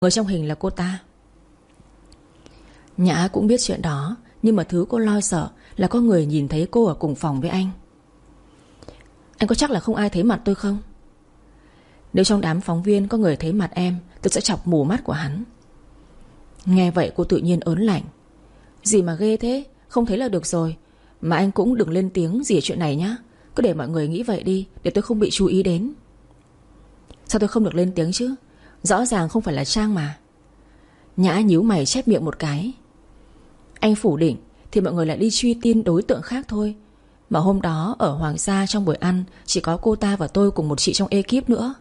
Người trong hình là cô ta. Nhã cũng biết chuyện đó, Nhưng mà thứ cô lo sợ Là có người nhìn thấy cô ở cùng phòng với anh. Anh có chắc là không ai thấy mặt tôi không? Nếu trong đám phóng viên Có người thấy mặt em, Tôi sẽ chọc mù mắt của hắn. Nghe vậy cô tự nhiên ớn lạnh. Gì mà ghê thế? Không thấy là được rồi. Mà anh cũng đừng lên tiếng gì chuyện này nhá. Cứ để mọi người nghĩ vậy đi, Để tôi không bị chú ý đến. Sao tôi không được lên tiếng chứ? Rõ ràng không phải là Trang mà. Nhã nhíu mày chép miệng một cái. Anh phủ định Thì mọi người lại đi truy tin đối tượng khác thôi. Mà hôm đó ở Hoàng gia trong buổi ăn, Chỉ có cô ta và tôi cùng một chị trong ekip nữa.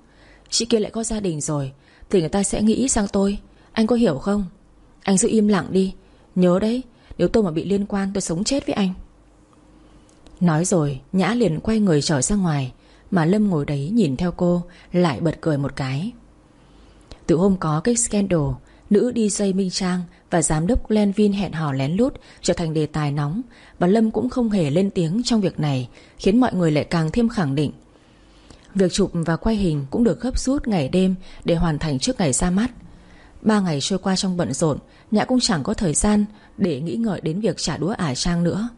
Chị kia lại có gia đình rồi, Thì người ta sẽ nghĩ sang tôi. Anh có hiểu không? Anh giữ im lặng đi. Nhớ đấy, Nếu tôi mà bị liên quan, tôi sống chết với anh. Nói rồi, Nhã liền quay người trở ra ngoài, Mà Lâm ngồi đấy nhìn theo cô, Lại bật cười một cái. Từ hôm có cái scandal Nữ DJ Minh Trang và giám đốc Glenvin hẹn hò lén lút trở thành đề tài nóng và Lâm cũng không hề lên tiếng trong việc này khiến mọi người lại càng thêm khẳng định. Việc chụp và quay hình cũng được gấp rút ngày đêm để hoàn thành trước ngày ra mắt. Ba ngày trôi qua trong bận rộn, Nhã cũng chẳng có thời gian để nghĩ ngợi đến việc trả đũa ả trang nữa.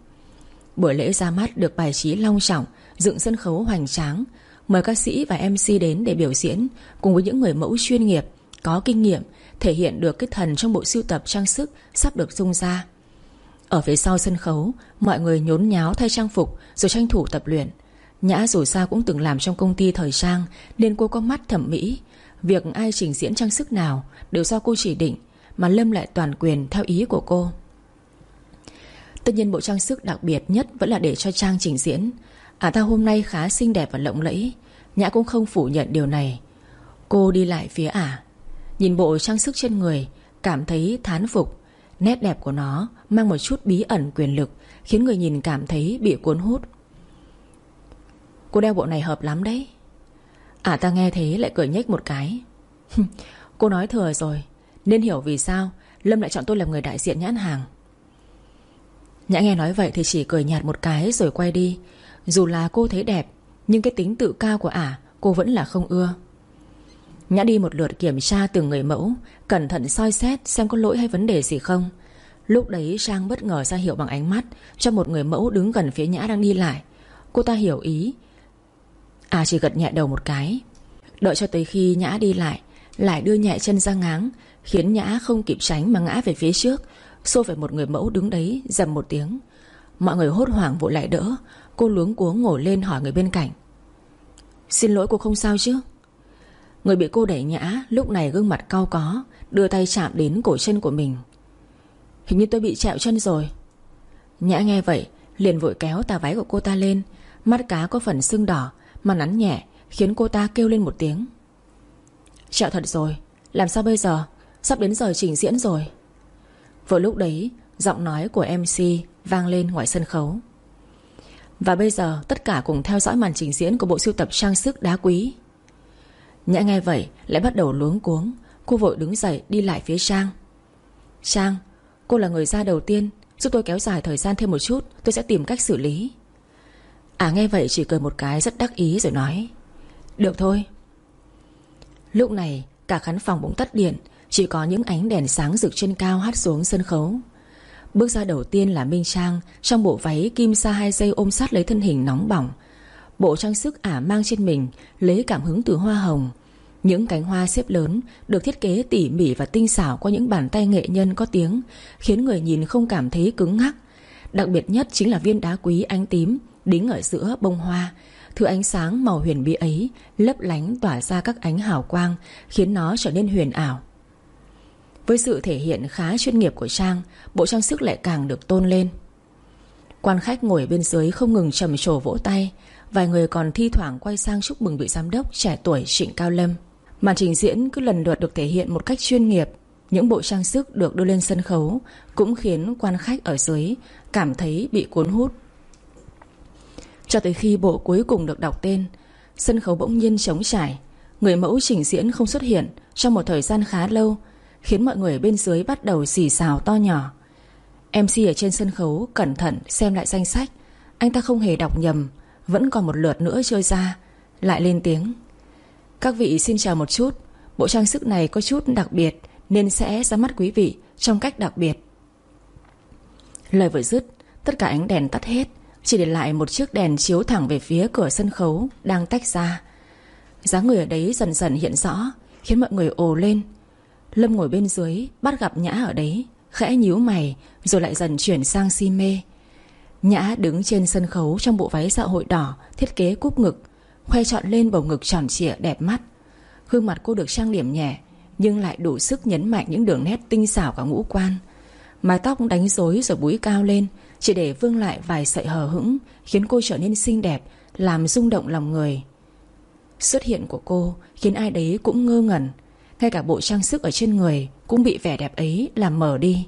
Buổi lễ ra mắt được bài trí long trọng, dựng sân khấu hoành tráng, mời ca sĩ và MC đến để biểu diễn cùng với những người mẫu chuyên nghiệp, có kinh nghiệm, Thể hiện được cái thần trong bộ sưu tập trang sức Sắp được dung ra. Ở phía sau sân khấu, Mọi người nhốn nháo thay trang phục Rồi tranh thủ tập luyện. Nhã dù sao cũng từng làm trong công ty thời trang Nên cô có mắt thẩm mỹ. Việc ai trình diễn trang sức nào Đều do cô chỉ định Mà Lâm lại toàn quyền theo ý của cô. Tất nhiên bộ trang sức đặc biệt nhất Vẫn là để cho Trang trình diễn. À ta hôm nay khá xinh đẹp và lộng lẫy. Nhã cũng không phủ nhận điều này. Cô đi lại phía ả Nhìn bộ trang sức trên người, Cảm thấy thán phục. Nét đẹp của nó mang một chút bí ẩn quyền lực, Khiến người nhìn cảm thấy bị cuốn hút. Cô đeo bộ này hợp lắm đấy. À ta nghe thế lại cười nhếch một cái. Cô nói thừa rồi, Nên hiểu vì sao Lâm lại chọn tôi làm người đại diện nhãn hàng. Nhã nghe nói vậy thì chỉ cười nhạt một cái rồi quay đi. Dù là cô thấy đẹp, Nhưng cái tính tự cao của ả, Cô vẫn là không ưa. Nhã đi một lượt kiểm tra từng người mẫu, Cẩn thận soi xét xem có lỗi hay vấn đề gì không. Lúc đấy, Trang bất ngờ ra hiệu bằng ánh mắt Cho một người mẫu đứng gần phía Nhã đang đi lại. Cô ta hiểu ý. À chỉ gật nhẹ đầu một cái. Đợi cho tới khi Nhã đi lại Lại đưa nhẹ chân ra ngáng, Khiến Nhã không kịp tránh mà ngã về phía trước. Xô phải một người mẫu đứng đấy, dầm một tiếng. Mọi người hốt hoảng vội lại đỡ. Cô luống cuống ngồi lên hỏi người bên cạnh. Xin lỗi cô không sao chứ? Người bị cô đẩy nhã, Lúc này gương mặt cau có, Đưa tay chạm đến cổ chân của mình. Hình như tôi bị trẹo chân rồi. Nhã nghe vậy, Liền vội kéo tà váy của cô ta lên. Mắt cá có phần sưng đỏ, Mà nắn nhẹ, Khiến cô ta kêu lên một tiếng. Trẹo thật rồi, Làm sao bây giờ? Sắp đến giờ trình diễn rồi. Vừa lúc đấy, Giọng nói của MC vang lên ngoài sân khấu. Và bây giờ, tất cả cùng theo dõi màn trình diễn Của bộ sưu tập trang sức đá quý. Nhã nghe vậy, lại bắt đầu luống cuống. Cô vội đứng dậy, đi lại phía Trang Trang Cô là người ra đầu tiên. Giúp tôi kéo dài thời gian thêm một chút, Tôi sẽ tìm cách xử lý. À nghe vậy chỉ cười một cái rất đắc ý rồi nói, Được thôi. Lúc này, cả khán phòng bỗng tắt điện, Chỉ có những ánh đèn sáng rực trên cao hát xuống sân khấu. Bước ra đầu tiên là Minh Trang, Trong bộ váy kim sa hai dây ôm sát lấy thân hình nóng bỏng Bộ trang sức ả mang trên mình, Lấy cảm hứng từ hoa hồng. Những cánh hoa xếp lớn Được thiết kế tỉ mỉ và tinh xảo Qua những bàn tay nghệ nhân có tiếng, Khiến người nhìn không cảm thấy cứng ngắc. Đặc biệt nhất chính là viên đá quý ánh tím Đính ở giữa bông hoa. Thứ ánh sáng màu huyền bí ấy Lấp lánh tỏa ra các ánh hào quang, Khiến nó trở nên huyền ảo. Với sự thể hiện khá chuyên nghiệp của Trang, Bộ trang sức lại càng được tôn lên. Quan khách ngồi bên dưới không ngừng trầm trồ vỗ tay Vài người còn thi thoảng quay sang chúc mừng vị giám đốc trẻ tuổi Trịnh Cao Lâm. Màn trình diễn cứ lần lượt được thể hiện một cách chuyên nghiệp. Những bộ trang sức được đưa lên sân khấu Cũng khiến quan khách ở dưới cảm thấy bị cuốn hút. Cho tới khi bộ cuối cùng được đọc tên, Sân khấu bỗng nhiên trống trải. Người mẫu trình diễn không xuất hiện Trong một thời gian khá lâu, Khiến mọi người bên dưới bắt đầu xì xào to nhỏ. MC ở trên sân khấu cẩn thận xem lại danh sách. Anh ta không hề đọc nhầm vẫn còn một lượt nữa chơi ra, Lại lên tiếng. Các vị xin chờ một chút, Bộ trang sức này có chút đặc biệt Nên sẽ ra mắt quý vị Trong cách đặc biệt. Lời vừa dứt, Tất cả ánh đèn tắt hết, Chỉ để lại một chiếc đèn chiếu thẳng về phía cửa sân khấu Đang tách ra. Dáng người ở đấy dần dần hiện rõ, Khiến mọi người ồ lên. Lâm ngồi bên dưới, Bắt gặp Nhã ở đấy, Khẽ nhíu mày, Rồi lại dần chuyển sang si mê. Nhã đứng trên sân khấu Trong bộ váy dạ hội đỏ, Thiết kế cúp ngực, Khoe trọn lên bầu ngực tròn trịa, đẹp mắt. Gương mặt cô được trang điểm nhẹ, Nhưng lại đủ sức nhấn mạnh những đường nét tinh xảo cả ngũ quan. Mái tóc đánh rối rồi búi cao lên, Chỉ để vương lại vài sợi hờ hững, Khiến cô trở nên xinh đẹp, Làm rung động lòng người. Xuất hiện của cô khiến ai đấy cũng ngơ ngẩn. Ngay cả bộ trang sức ở trên người Cũng bị vẻ đẹp ấy làm mở đi.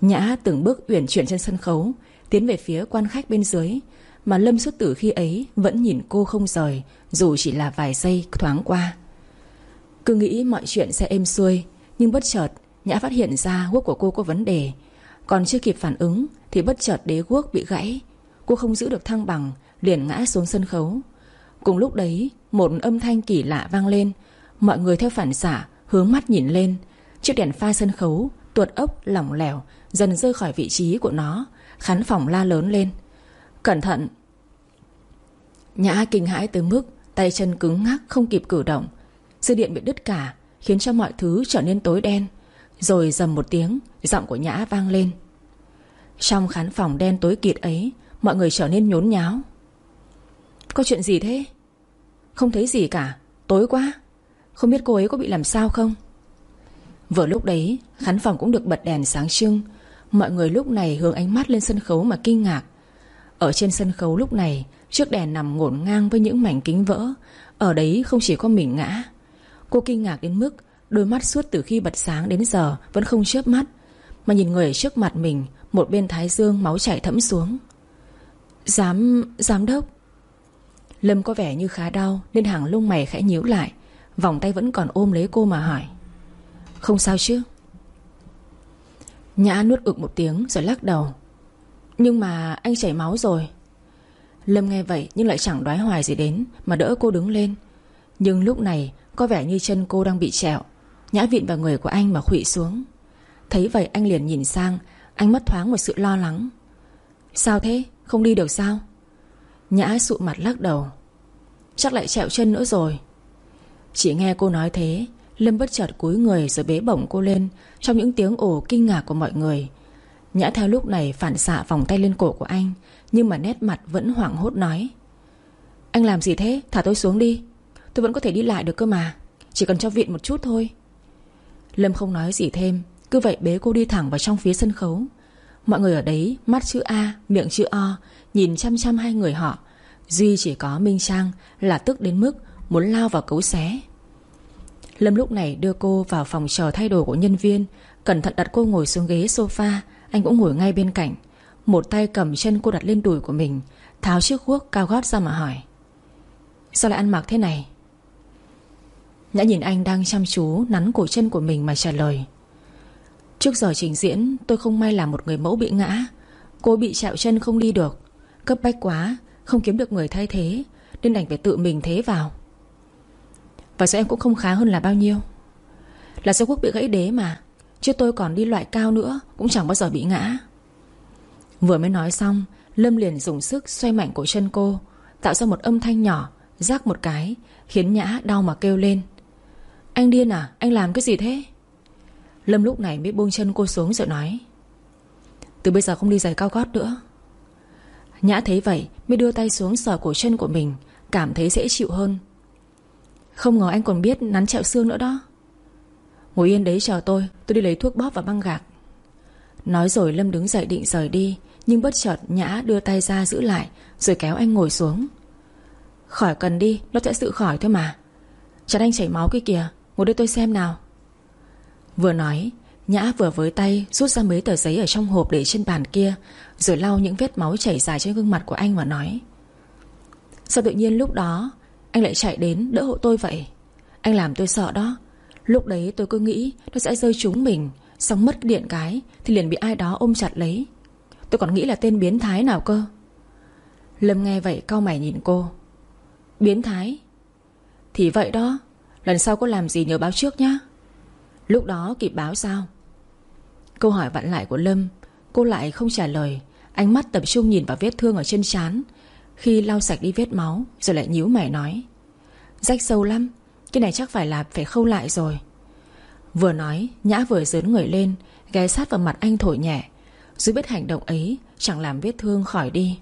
Nhã từng bước uyển chuyển trên sân khấu Tiến về phía quan khách bên dưới, Mà Lâm xuất tử khi ấy Vẫn nhìn cô không rời, Dù chỉ là vài giây thoáng qua. Cứ nghĩ mọi chuyện sẽ êm xuôi, Nhưng bất chợt Nhã phát hiện ra guốc của cô có vấn đề. Còn chưa kịp phản ứng Thì bất chợt đế guốc bị gãy. Cô không giữ được thăng bằng, Liền ngã xuống sân khấu. Cùng lúc đấy, Một âm thanh kỳ lạ vang lên. Mọi người theo phản xạ Hướng mắt nhìn lên. Chiếc đèn pha sân khấu Tuột ốc lỏng lẻo, Dần rơi khỏi vị trí của nó. Khán phòng la lớn lên. Cẩn thận. Nhã kinh hãi tới mức Tay chân cứng ngắc không kịp cử động. Dư điện bị đứt cả, Khiến cho mọi thứ trở nên tối đen. Rồi dầm một tiếng, Giọng của Nhã vang lên. Trong khán phòng đen tối kịt ấy, Mọi người trở nên nhốn nháo. Có chuyện gì thế? Không thấy gì cả, Tối quá. Không biết cô ấy có bị làm sao không? Vừa lúc đấy, Khán phòng cũng được bật đèn sáng trưng Mọi người lúc này hướng ánh mắt lên sân khấu mà kinh ngạc. Ở trên sân khấu lúc này, Chiếc đèn nằm ngổn ngang với những mảnh kính vỡ. Ở đấy không chỉ có mình ngã. Cô kinh ngạc đến mức Đôi mắt suốt từ khi bật sáng đến giờ Vẫn không chớp mắt, Mà nhìn người ở trước mặt mình, Một bên thái dương máu chảy thẫm xuống. Giám... giám đốc. Lâm có vẻ như khá đau Nên hàng lông mày khẽ nhíu lại, Vòng tay vẫn còn ôm lấy cô mà hỏi. Không sao chứ? Nhã nuốt ực một tiếng rồi lắc đầu. Nhưng mà anh chảy máu rồi. Lâm nghe vậy nhưng lại chẳng đoái hoài gì đến Mà đỡ cô đứng lên. Nhưng lúc này có vẻ như chân cô đang bị trẹo. Nhã vịn vào người của anh mà khụy xuống. Thấy vậy anh liền nhìn sang Anh mất thoáng một sự lo lắng. Sao thế? Không đi được sao? Nhã sụ mặt lắc đầu. Chắc lại trẹo chân nữa rồi. Chỉ nghe cô nói thế Lâm bất chợt cúi người rồi bế bổng cô lên, Trong những tiếng ồ kinh ngạc của mọi người. Nhã theo lúc này phản xạ vòng tay lên cổ của anh, Nhưng mà nét mặt vẫn hoảng hốt nói, Anh làm gì thế? Thả tôi xuống đi. Tôi vẫn có thể đi lại được cơ mà. Chỉ cần cho viện một chút thôi. Lâm không nói gì thêm, Cứ vậy bế cô đi thẳng vào trong phía sân khấu. Mọi người ở đấy, mắt chữ A, Miệng chữ O, Nhìn chăm chăm hai người họ. Duy chỉ có Minh Trang là tức đến mức Muốn lao vào cấu xé. Lâm lúc này đưa cô vào phòng chờ thay đồ của nhân viên. Cẩn thận đặt cô ngồi xuống ghế sofa. Anh cũng ngồi ngay bên cạnh. Một tay cầm chân cô đặt lên đùi của mình, Tháo chiếc guốc cao gót ra mà hỏi. Sao lại ăn mặc thế này? Nhã nhìn anh đang chăm chú Nắn cổ chân của mình mà trả lời. Trước giờ trình diễn, Tôi không may là một người mẫu bị ngã. Cô bị chạo chân không đi được. Cấp bách quá, Không kiếm được người thay thế, Nên đành phải tự mình thế vào. Và sao em cũng không khá hơn là bao nhiêu? Là do quốc bị gãy đế mà, Chứ tôi còn đi loại cao nữa, Cũng chẳng bao giờ bị ngã. Vừa mới nói xong, Lâm liền dùng sức xoay mạnh cổ chân cô, Tạo ra một âm thanh nhỏ, Rác một cái, Khiến Nhã đau mà kêu lên. Anh điên à Anh làm cái gì thế? Lâm lúc này mới buông chân cô xuống rồi nói. Từ bây giờ không đi giày cao gót nữa. Nhã thấy vậy, Mới đưa tay xuống sờ cổ chân của mình, Cảm thấy dễ chịu hơn. Không ngờ anh còn biết nắn chẹo xương nữa đó. Ngồi yên đấy chờ tôi Tôi đi lấy thuốc bóp và băng gạc. Nói rồi Lâm đứng dậy định rời đi, Nhưng bất chợt Nhã đưa tay ra giữ lại, Rồi kéo anh ngồi xuống. Khỏi cần đi, Nó sẽ tự khỏi thôi mà. Chắn anh chảy máu kia kìa, Ngồi đây tôi xem nào. Vừa nói, Nhã vừa với tay rút ra mấy tờ giấy ở trong hộp để trên bàn kia, Rồi lau những vết máu chảy dài trên gương mặt của anh và nói. Sao tự nhiên lúc đó anh lại chạy đến đỡ hộ tôi vậy. Anh làm tôi sợ đó. Lúc đấy tôi cứ nghĩ nó sẽ rơi trúng mình, Xong mất điện cái, Thì liền bị ai đó ôm chặt lấy. Tôi còn nghĩ là tên biến thái nào cơ. Lâm nghe vậy cau mày nhìn cô. Biến thái? Thì vậy đó, Lần sau có làm gì nhớ báo trước nhá. Lúc đó kịp báo sao? Câu hỏi vặn lại của Lâm, Cô lại không trả lời. Ánh mắt tập trung nhìn vào vết thương ở trên trán khi lau sạch đi vết máu, Rồi lại nhíu mày nói, Rách sâu lắm, Cái này chắc phải là phải khâu lại rồi. Vừa nói, Nhã vừa dướn người lên, Ghé sát vào mặt anh thổi nhẹ. Dù biết hành động ấy, Chẳng làm vết thương khỏi đi.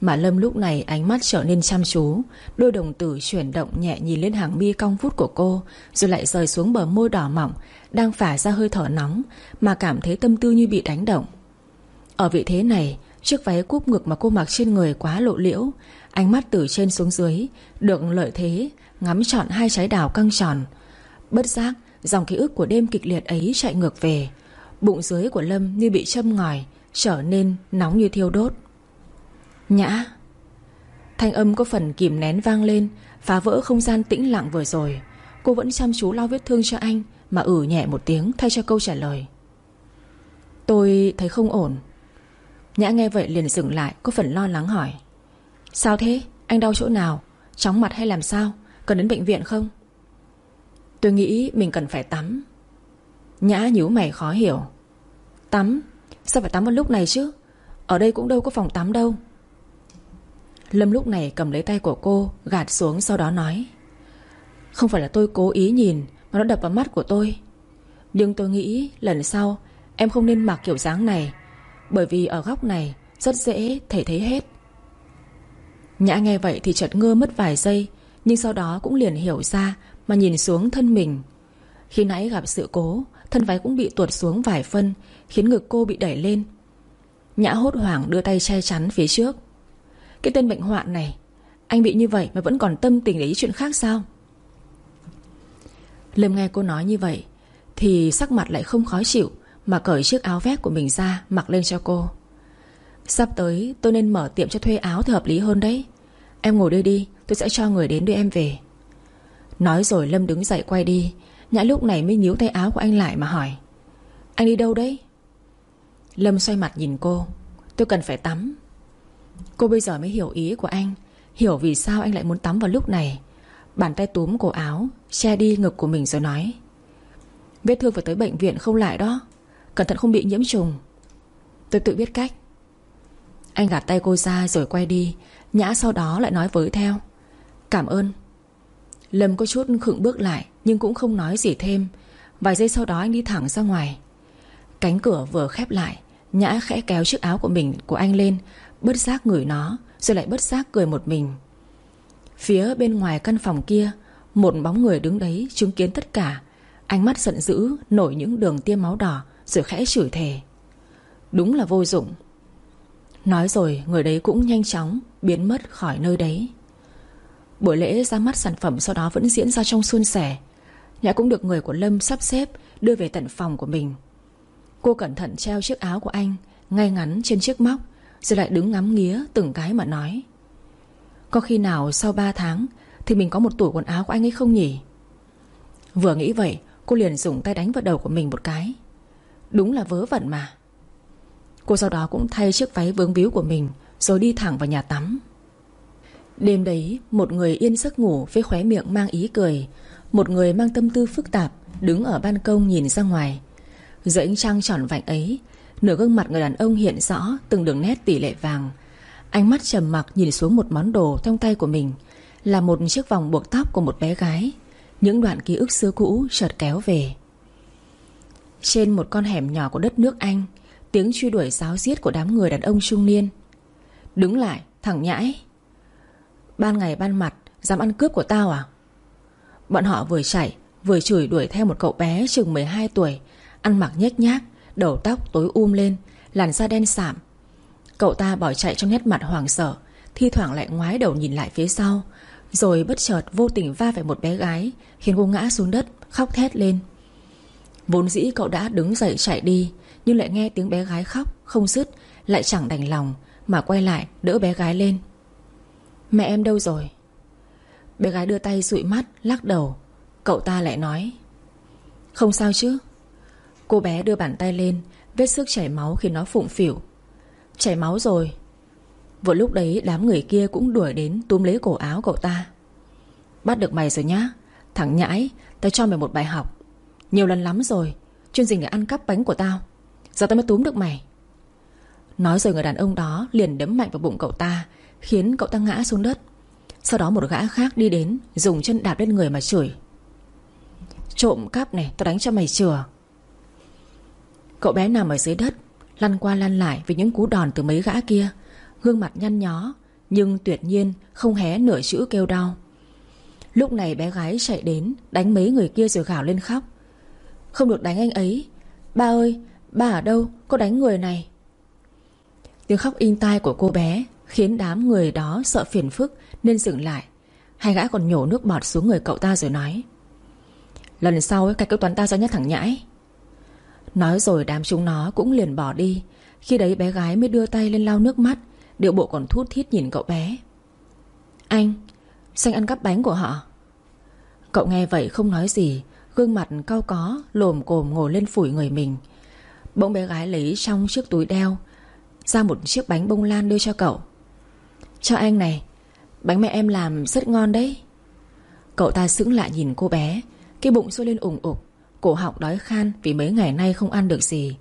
Mà Lâm lúc này ánh mắt trở nên chăm chú, Đôi đồng tử chuyển động nhẹ nhìn lên hàng mi cong vút của cô, Rồi lại rời xuống bờ môi đỏ mỏng Đang phả ra hơi thở nóng, Mà cảm thấy tâm tư như bị đánh động. Ở vị thế này Chiếc váy cúp ngực mà cô mặc trên người quá lộ liễu. Ánh mắt từ trên xuống dưới, Được lợi thế, Ngắm trọn hai trái đào căng tròn. Bất giác, Dòng ký ức của đêm kịch liệt ấy chạy ngược về. Bụng dưới của Lâm như bị châm ngòi, Trở nên nóng như thiêu đốt. Nhã. Thanh âm có phần kìm nén vang lên, Phá vỡ không gian tĩnh lặng vừa rồi. Cô vẫn chăm chú lau vết thương cho anh, Mà ử nhẹ một tiếng thay cho câu trả lời. Tôi thấy không ổn. Nhã nghe vậy liền dừng lại, Có phần lo lắng hỏi Sao thế? Anh đau chỗ nào? Chóng mặt hay làm sao? Cần đến bệnh viện không? Tôi nghĩ mình cần phải tắm Nhã nhíu mày khó hiểu Tắm? Sao phải tắm vào lúc này chứ? Ở đây cũng đâu có phòng tắm đâu Lâm lúc này cầm lấy tay của cô, Gạt xuống sau đó nói Không phải là tôi cố ý nhìn, Mà nó đập vào mắt của tôi Nhưng tôi nghĩ lần sau, Em không nên mặc kiểu dáng này bởi vì ở góc này, Rất dễ thể thấy hết. Nhã nghe vậy thì chợt ngơ mất vài giây, Nhưng sau đó cũng liền hiểu ra Mà nhìn xuống thân mình. Khi nãy gặp sự cố, Thân váy cũng bị tuột xuống vài phân, Khiến ngực cô bị đẩy lên. Nhã hốt hoảng đưa tay che chắn phía trước. Cái tên bệnh hoạn này, Anh bị như vậy mà vẫn còn tâm tình để ý chuyện khác sao? Lâm nghe cô nói như vậy Thì sắc mặt lại không khó chịu. Mà cởi chiếc áo vest của mình ra, Mặc lên cho cô. Sắp tới, tôi nên mở tiệm cho thuê áo thì hợp lý hơn đấy. Em ngồi đây đi, Tôi sẽ cho người đến đưa em về. Nói rồi Lâm đứng dậy quay đi. Nhã lúc này mới nhíu tay áo của anh lại mà hỏi, Anh đi đâu đấy? Lâm xoay mặt nhìn cô, Tôi cần phải tắm. Cô bây giờ mới hiểu ý của anh, Hiểu vì sao anh lại muốn tắm vào lúc này. Bàn tay túm cổ áo, Che đi ngực của mình rồi nói, Vết thương phải tới bệnh viện không lại đó. Cẩn thận không bị nhiễm trùng. Tôi tự biết cách. Anh gạt tay cô ra rồi quay đi. Nhã sau đó lại nói với theo. Cảm ơn. Lâm có chút khựng bước lại, Nhưng cũng không nói gì thêm. Vài giây sau đó anh đi thẳng ra ngoài. Cánh cửa vừa khép lại, Nhã khẽ kéo chiếc áo của mình, của anh lên Bất giác ngửi nó, Rồi lại bất giác cười một mình. Phía bên ngoài căn phòng kia, Một bóng người đứng đấy chứng kiến tất cả. Ánh mắt giận dữ, Nổi những đường tiêm máu đỏ rồi khẽ chửi thề. Đúng là vô dụng. Nói rồi, người đấy cũng nhanh chóng Biến mất khỏi nơi đấy. Buổi lễ ra mắt sản phẩm sau đó vẫn diễn ra trong suôn sẻ. Nhã cũng được người của Lâm sắp xếp Đưa về tận phòng của mình. Cô cẩn thận treo chiếc áo của anh Ngay ngắn trên chiếc móc, Rồi lại đứng ngắm nghía từng cái mà nói. Có khi nào sau 3 tháng Thì mình có một tủ quần áo của anh ấy không nhỉ? Vừa nghĩ vậy, Cô liền dùng tay đánh vào đầu của mình một cái. Đúng là vớ vẩn mà. Cô sau đó cũng thay chiếc váy vướng víu của mình, Rồi đi thẳng vào nhà tắm. Đêm đấy, Một người yên giấc ngủ với khóe miệng mang ý cười, Một người mang tâm tư phức tạp Đứng ở ban công nhìn ra ngoài. Giữa ánh trăng tròn vạnh ấy, Nửa gương mặt người đàn ông hiện rõ Từng đường nét tỷ lệ vàng. Ánh mắt trầm mặc nhìn xuống một món đồ trong tay của mình, Là một chiếc vòng buộc tóc của một bé gái. Những đoạn ký ức xưa cũ chợt kéo về. Trên một con hẻm nhỏ của đất nước Anh, Tiếng truy đuổi giáo giết của đám người đàn ông trung niên. Đứng lại thẳng nhãi. Ban ngày ban mặt, Dám ăn cướp của tao à? Bọn họ vừa chạy, Vừa chửi đuổi theo một cậu bé chừng 12 tuổi, Ăn mặc nhếch nhác, Đầu tóc tối um lên, Làn da đen sạm. Cậu ta bỏ chạy trong nét mặt hoảng sợ, Thi thoảng lại ngoái đầu nhìn lại phía sau, Rồi bất chợt vô tình va phải một bé gái, Khiến cô ngã xuống đất, Khóc thét lên. Vốn dĩ cậu đã đứng dậy chạy đi, Nhưng lại nghe tiếng bé gái khóc, Không dứt, Lại chẳng đành lòng Mà quay lại đỡ bé gái lên. Mẹ em đâu rồi? Bé gái đưa tay dụi mắt, lắc đầu. Cậu ta lại nói, Không sao chứ. Cô bé đưa bàn tay lên, Vết sức chảy máu khiến nó phụng phỉu Chảy máu rồi. Vừa lúc đấy, đám người kia cũng đuổi đến Túm lấy cổ áo cậu ta. Bắt được mày rồi nhá, Thằng nhãi, Tao cho mày một bài học. Nhiều lần lắm rồi, Chuyên dình để ăn cắp bánh của tao. Giờ tao mới túm được mày. Nói rồi người đàn ông đó liền đấm mạnh vào bụng cậu ta, Khiến cậu ta ngã xuống đất. Sau đó một gã khác đi đến, Dùng chân đạp lên người mà chửi. Trộm cắp này, tao đánh cho mày chừa. Cậu bé nằm ở dưới đất, Lăn qua lăn lại vì những cú đòn từ mấy gã kia. Gương mặt nhăn nhó, Nhưng tuyệt nhiên không hé nửa chữ kêu đau. Lúc này bé gái chạy đến, Đánh mấy người kia rồi gào lên khóc. Không được đánh anh ấy. Ba ơi ba ở đâu? Có đánh người này. Tiếng khóc in tai của cô bé Khiến đám người đó sợ phiền phức Nên dừng lại. Hai gã còn nhổ nước bọt xuống người cậu ta rồi nói Lần sau ấy, cái kế toán ta ra nhất thẳng nhãi. Nói rồi đám chúng nó cũng liền bỏ đi. Khi đấy bé gái mới đưa tay lên lau nước mắt Điệu bộ còn thút thít nhìn cậu bé. Anh Xanh ăn cắp bánh của họ. Cậu nghe vậy không nói gì Gương mặt cau có, Lồm cồm ngồi lên phủi người mình. Bỗng bé gái lấy trong chiếc túi đeo, Ra một chiếc bánh bông lan đưa cho cậu. Cho anh này, Bánh mẹ em làm rất ngon đấy. Cậu ta sững lại nhìn cô bé, Cái bụng sôi lên ủng ục, Cổ họng đói khan vì mấy ngày nay không ăn được gì.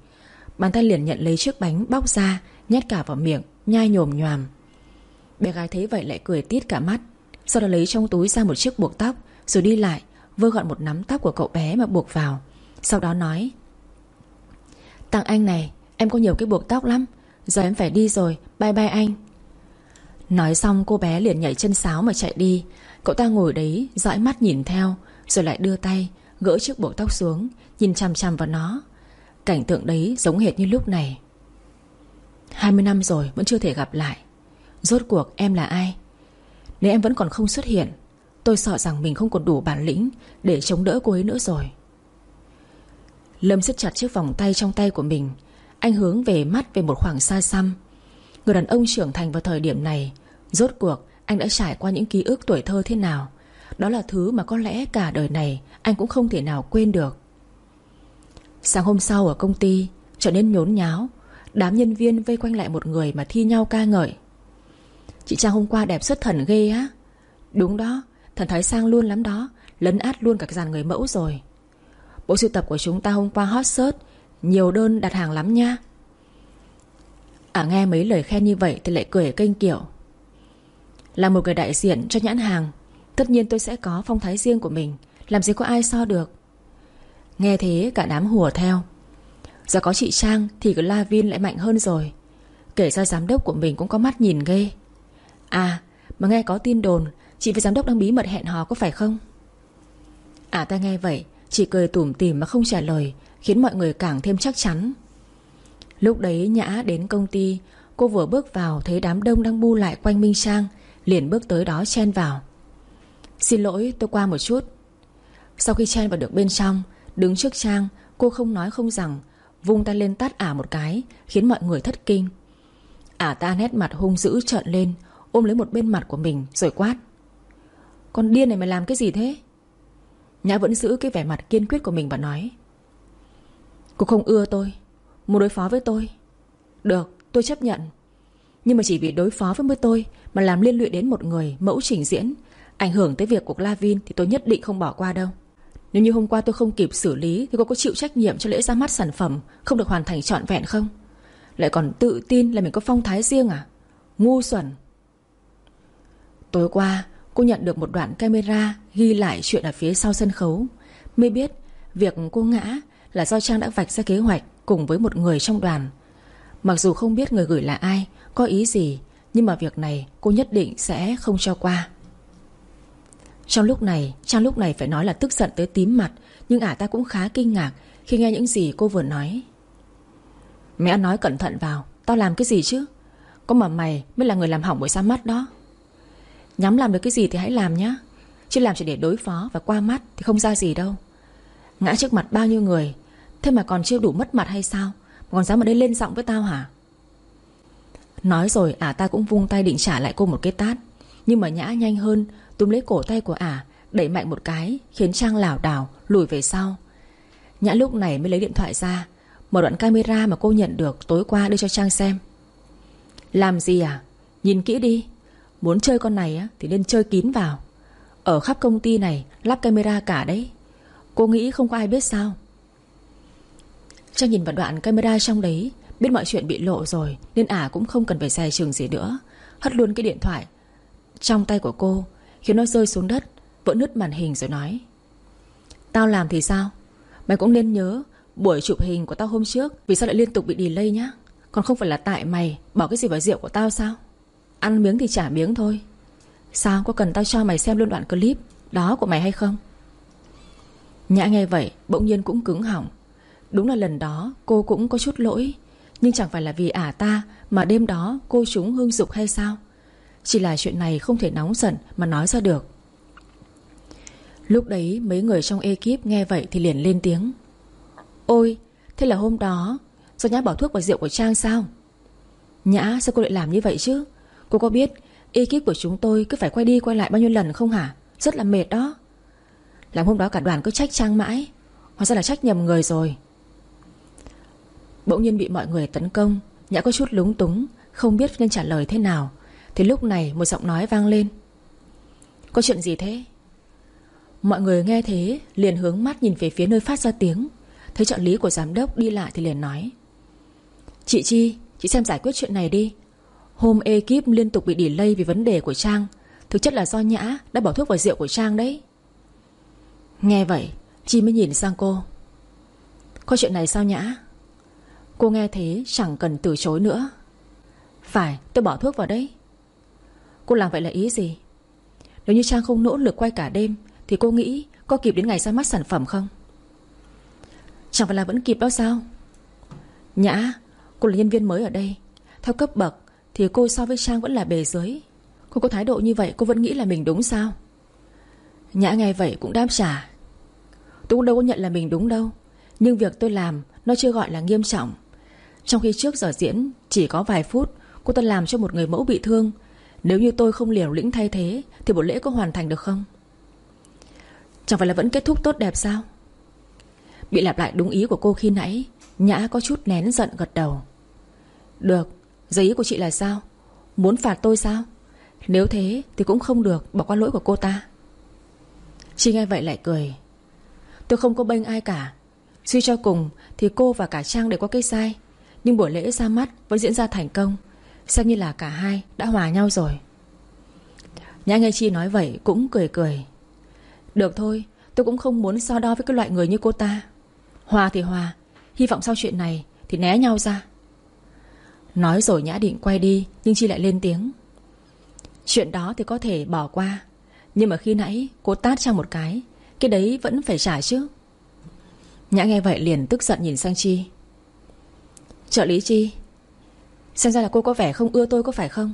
Bàn tay liền nhận lấy chiếc bánh bóc ra, Nhét cả vào miệng, Nhai nhồm nhòm. Bé gái thấy vậy lại cười tít cả mắt, Sau đó lấy trong túi ra một chiếc buộc tóc, Rồi đi lại. Vơ gọn một nắm tóc của cậu bé mà buộc vào. Sau đó nói, Tặng anh này, Em có nhiều cái buộc tóc lắm. Giờ em phải đi rồi, Bye bye anh. Nói xong, cô bé liền nhảy chân sáo mà chạy đi. Cậu ta ngồi đấy, dõi mắt nhìn theo, Rồi lại đưa tay, Gỡ chiếc buộc tóc xuống, Nhìn chằm chằm vào nó. Cảnh tượng đấy giống hệt như lúc này. 20 năm rồi, vẫn chưa thể gặp lại. Rốt cuộc em là ai? Nếu em vẫn còn không xuất hiện Tôi sợ rằng mình không còn đủ bản lĩnh Để chống đỡ cô ấy nữa rồi. Lâm siết chặt chiếc vòng tay trong tay của mình. Anh hướng về mắt về một khoảng xa xăm. Người đàn ông trưởng thành vào thời điểm này, Rốt cuộc anh đã trải qua những ký ức tuổi thơ thế nào? Đó là thứ mà có lẽ cả đời này Anh cũng không thể nào quên được. Sáng hôm sau ở công ty, Trở nên nhốn nháo. Đám nhân viên vây quanh lại một người mà thi nhau ca ngợi. Chị Trang hôm qua đẹp xuất thần ghê á. Đúng đó Thần Thái Sang luôn lắm đó, Lấn át luôn cả dàn người mẫu rồi. Bộ sưu tập của chúng ta hôm qua hot search, Nhiều đơn đặt hàng lắm nha. À nghe mấy lời khen như vậy Thì lại cười kênh kiểu Là một người đại diện cho nhãn hàng, Tất nhiên tôi sẽ có phong thái riêng của mình, Làm gì có ai so được. Nghe thế, cả đám hùa theo. Giờ có chị Trang thì cái La Vin lại mạnh hơn rồi. Kể ra giám đốc của mình cũng có mắt nhìn ghê. À mà nghe có tin đồn Chị với giám đốc đang bí mật hẹn hò có phải không? À ta nghe vậy Chỉ cười tủm tỉm mà không trả lời, Khiến mọi người càng thêm chắc chắn. Lúc đấy Nhã đến công ty, Cô vừa bước vào thấy đám đông đang bu lại quanh Minh sang Liền bước tới đó chen vào. Xin lỗi, tôi qua một chút. Sau khi chen vào được bên trong, Đứng trước Trang, Cô không nói không rằng, Vung tay lên tát ả một cái, Khiến mọi người thất kinh. Ả ta nét mặt hung dữ trợn lên, Ôm lấy một bên mặt của mình, rồi quát. Con điên này mày làm cái gì thế? Nhã vẫn giữ cái vẻ mặt kiên quyết của mình và nói, Cô không ưa tôi, Muốn đối phó với tôi. Được, tôi chấp nhận. Nhưng mà chỉ vì đối phó với tôi Mà làm liên lụy đến một người mẫu trình diễn, Ảnh hưởng tới việc của Clavin Thì tôi nhất định không bỏ qua đâu. Nếu như hôm qua tôi không kịp xử lý Thì cô có chịu trách nhiệm cho lễ ra mắt sản phẩm Không được hoàn thành trọn vẹn không? Lại còn tự tin là mình có phong thái riêng à? Ngu xuẩn. Tối qua cô nhận được một đoạn camera Ghi lại chuyện ở phía sau sân khấu. Mới biết, việc cô ngã Là do Trang đã vạch ra kế hoạch Cùng với một người trong đoàn. Mặc dù không biết người gửi là ai, Có ý gì, Nhưng mà việc này cô nhất định sẽ không cho qua. Trong lúc này, Trang lúc này phải nói là tức giận tới tím mặt, Nhưng ả ta cũng khá kinh ngạc Khi nghe những gì cô vừa nói. Mẹ nói cẩn thận vào, Tao làm cái gì chứ? Có mà mày mới là người làm hỏng buổi ra mắt đó. Nhắm làm được cái gì thì hãy làm nhé Chứ làm chỉ để đối phó và qua mắt Thì không ra gì đâu. Ngã trước mặt bao nhiêu người? Thế mà còn chưa đủ mất mặt hay sao? Còn dám ở đây lên giọng với tao hả? Nói rồi ả ta cũng vung tay định trả lại cô một cái tát. Nhưng mà nhã nhanh hơn, Túm lấy cổ tay của ả, Đẩy mạnh một cái, Khiến Trang lảo đảo, lùi về sau. Nhã lúc này mới lấy điện thoại ra Một đoạn camera mà cô nhận được tối qua đưa cho Trang xem. Làm gì à? Nhìn kỹ đi. Muốn chơi con này á, thì nên chơi kín vào. Ở khắp công ty này lắp camera cả đấy. Cô nghĩ không có ai biết sao? Trang nhìn vào đoạn camera trong đấy Biết mọi chuyện bị lộ rồi Nên ả cũng không cần phải xài trường gì nữa. Hất luôn cái điện thoại Trong tay của cô Khiến nó rơi xuống đất Vỡ nứt màn hình rồi nói Tao làm thì sao? Mày cũng nên nhớ Buổi chụp hình của tao hôm trước Vì sao lại liên tục bị delay nhá? Còn không phải là tại mày Bỏ cái gì vào rượu của tao sao? Ăn miếng thì trả miếng thôi. Sao? Có cần tao cho mày xem luôn đoạn clip Đó của mày hay không? Nhã nghe vậy, bỗng nhiên cũng cứng hỏng Đúng là lần đó, cô cũng có chút lỗi. Nhưng chẳng phải là vì ả ta Mà đêm đó cô chúng hương dục hay sao? Chỉ là chuyện này không thể nóng giận Mà nói ra được. Lúc đấy, mấy người trong ekip nghe vậy Thì liền lên tiếng. Ôi, thế là hôm đó, Do Nhã bỏ thuốc vào rượu của Trang sao? Nhã, sao cô lại làm như vậy chứ? Cô có biết ekip của chúng tôi cứ phải quay đi quay lại bao nhiêu lần không hả? Rất là mệt đó. Làm hôm đó cả đoàn cứ trách Trang mãi. Hóa ra là trách nhầm người rồi. Bỗng nhiên bị mọi người tấn công, Nhã có chút lúng túng, Không biết nên trả lời thế nào. Thì lúc này một giọng nói vang lên. Có chuyện gì thế? Mọi người nghe thế, Liền hướng mắt nhìn về phía nơi phát ra tiếng. Thấy trợ lý của giám đốc đi lại thì liền nói. Chị Chi, Chị xem giải quyết chuyện này đi. Hôm ekip liên tục bị delay vì vấn đề của Trang. Thực chất là do Nhã đã bỏ thuốc vào rượu của Trang đấy. Nghe vậy, Chi mới nhìn sang cô. Có chuyện này sao Nhã? Cô nghe thế chẳng cần từ chối nữa. Phải, tôi bỏ thuốc vào đấy. Cô làm vậy là ý gì? Nếu như Trang không nỗ lực quay cả đêm, Thì cô nghĩ có kịp đến ngày ra mắt sản phẩm không? Chẳng phải là vẫn kịp đó sao? Nhã, Cô là nhân viên mới ở đây. Theo cấp bậc thì cô so với Trang vẫn là bề dưới. Cô có thái độ như vậy, cô vẫn nghĩ là mình đúng sao? Nhã nghe vậy cũng đáp trả. Tôi cũng đâu có nhận là mình đúng đâu. Nhưng việc tôi làm, Nó chưa gọi là nghiêm trọng. Trong khi trước giờ diễn, Chỉ có vài phút, Cô ta làm cho một người mẫu bị thương. Nếu như tôi không liều lĩnh thay thế, Thì buổi lễ có hoàn thành được không? Chẳng phải là vẫn kết thúc tốt đẹp sao? Bị lặp lại đúng ý của cô khi nãy, Nhã có chút nén giận gật đầu. Được Giấy ý của chị là sao? Muốn phạt tôi sao? Nếu thế thì cũng không được bỏ qua lỗi của cô ta. Chị nghe vậy lại cười. Tôi không có bênh ai cả. Suy cho cùng thì cô và cả Trang đều có cái sai. Nhưng buổi lễ ra mắt vẫn diễn ra thành công. Xem như là cả hai đã hòa nhau rồi. Nhã nghe Chi nói vậy cũng cười cười. Được thôi, Tôi cũng không muốn so đo với cái loại người như cô ta. Hòa thì hòa, Hy vọng sau chuyện này thì né nhau ra. Nói rồi Nhã định quay đi, Nhưng Chi lại lên tiếng. Chuyện đó thì có thể bỏ qua, Nhưng mà khi nãy cô tát Trang một cái Cái đấy vẫn phải trả chứ. Nhã nghe vậy liền tức giận nhìn sang Chi. Trợ lý Chi, Xem ra là cô có vẻ không ưa tôi có phải không?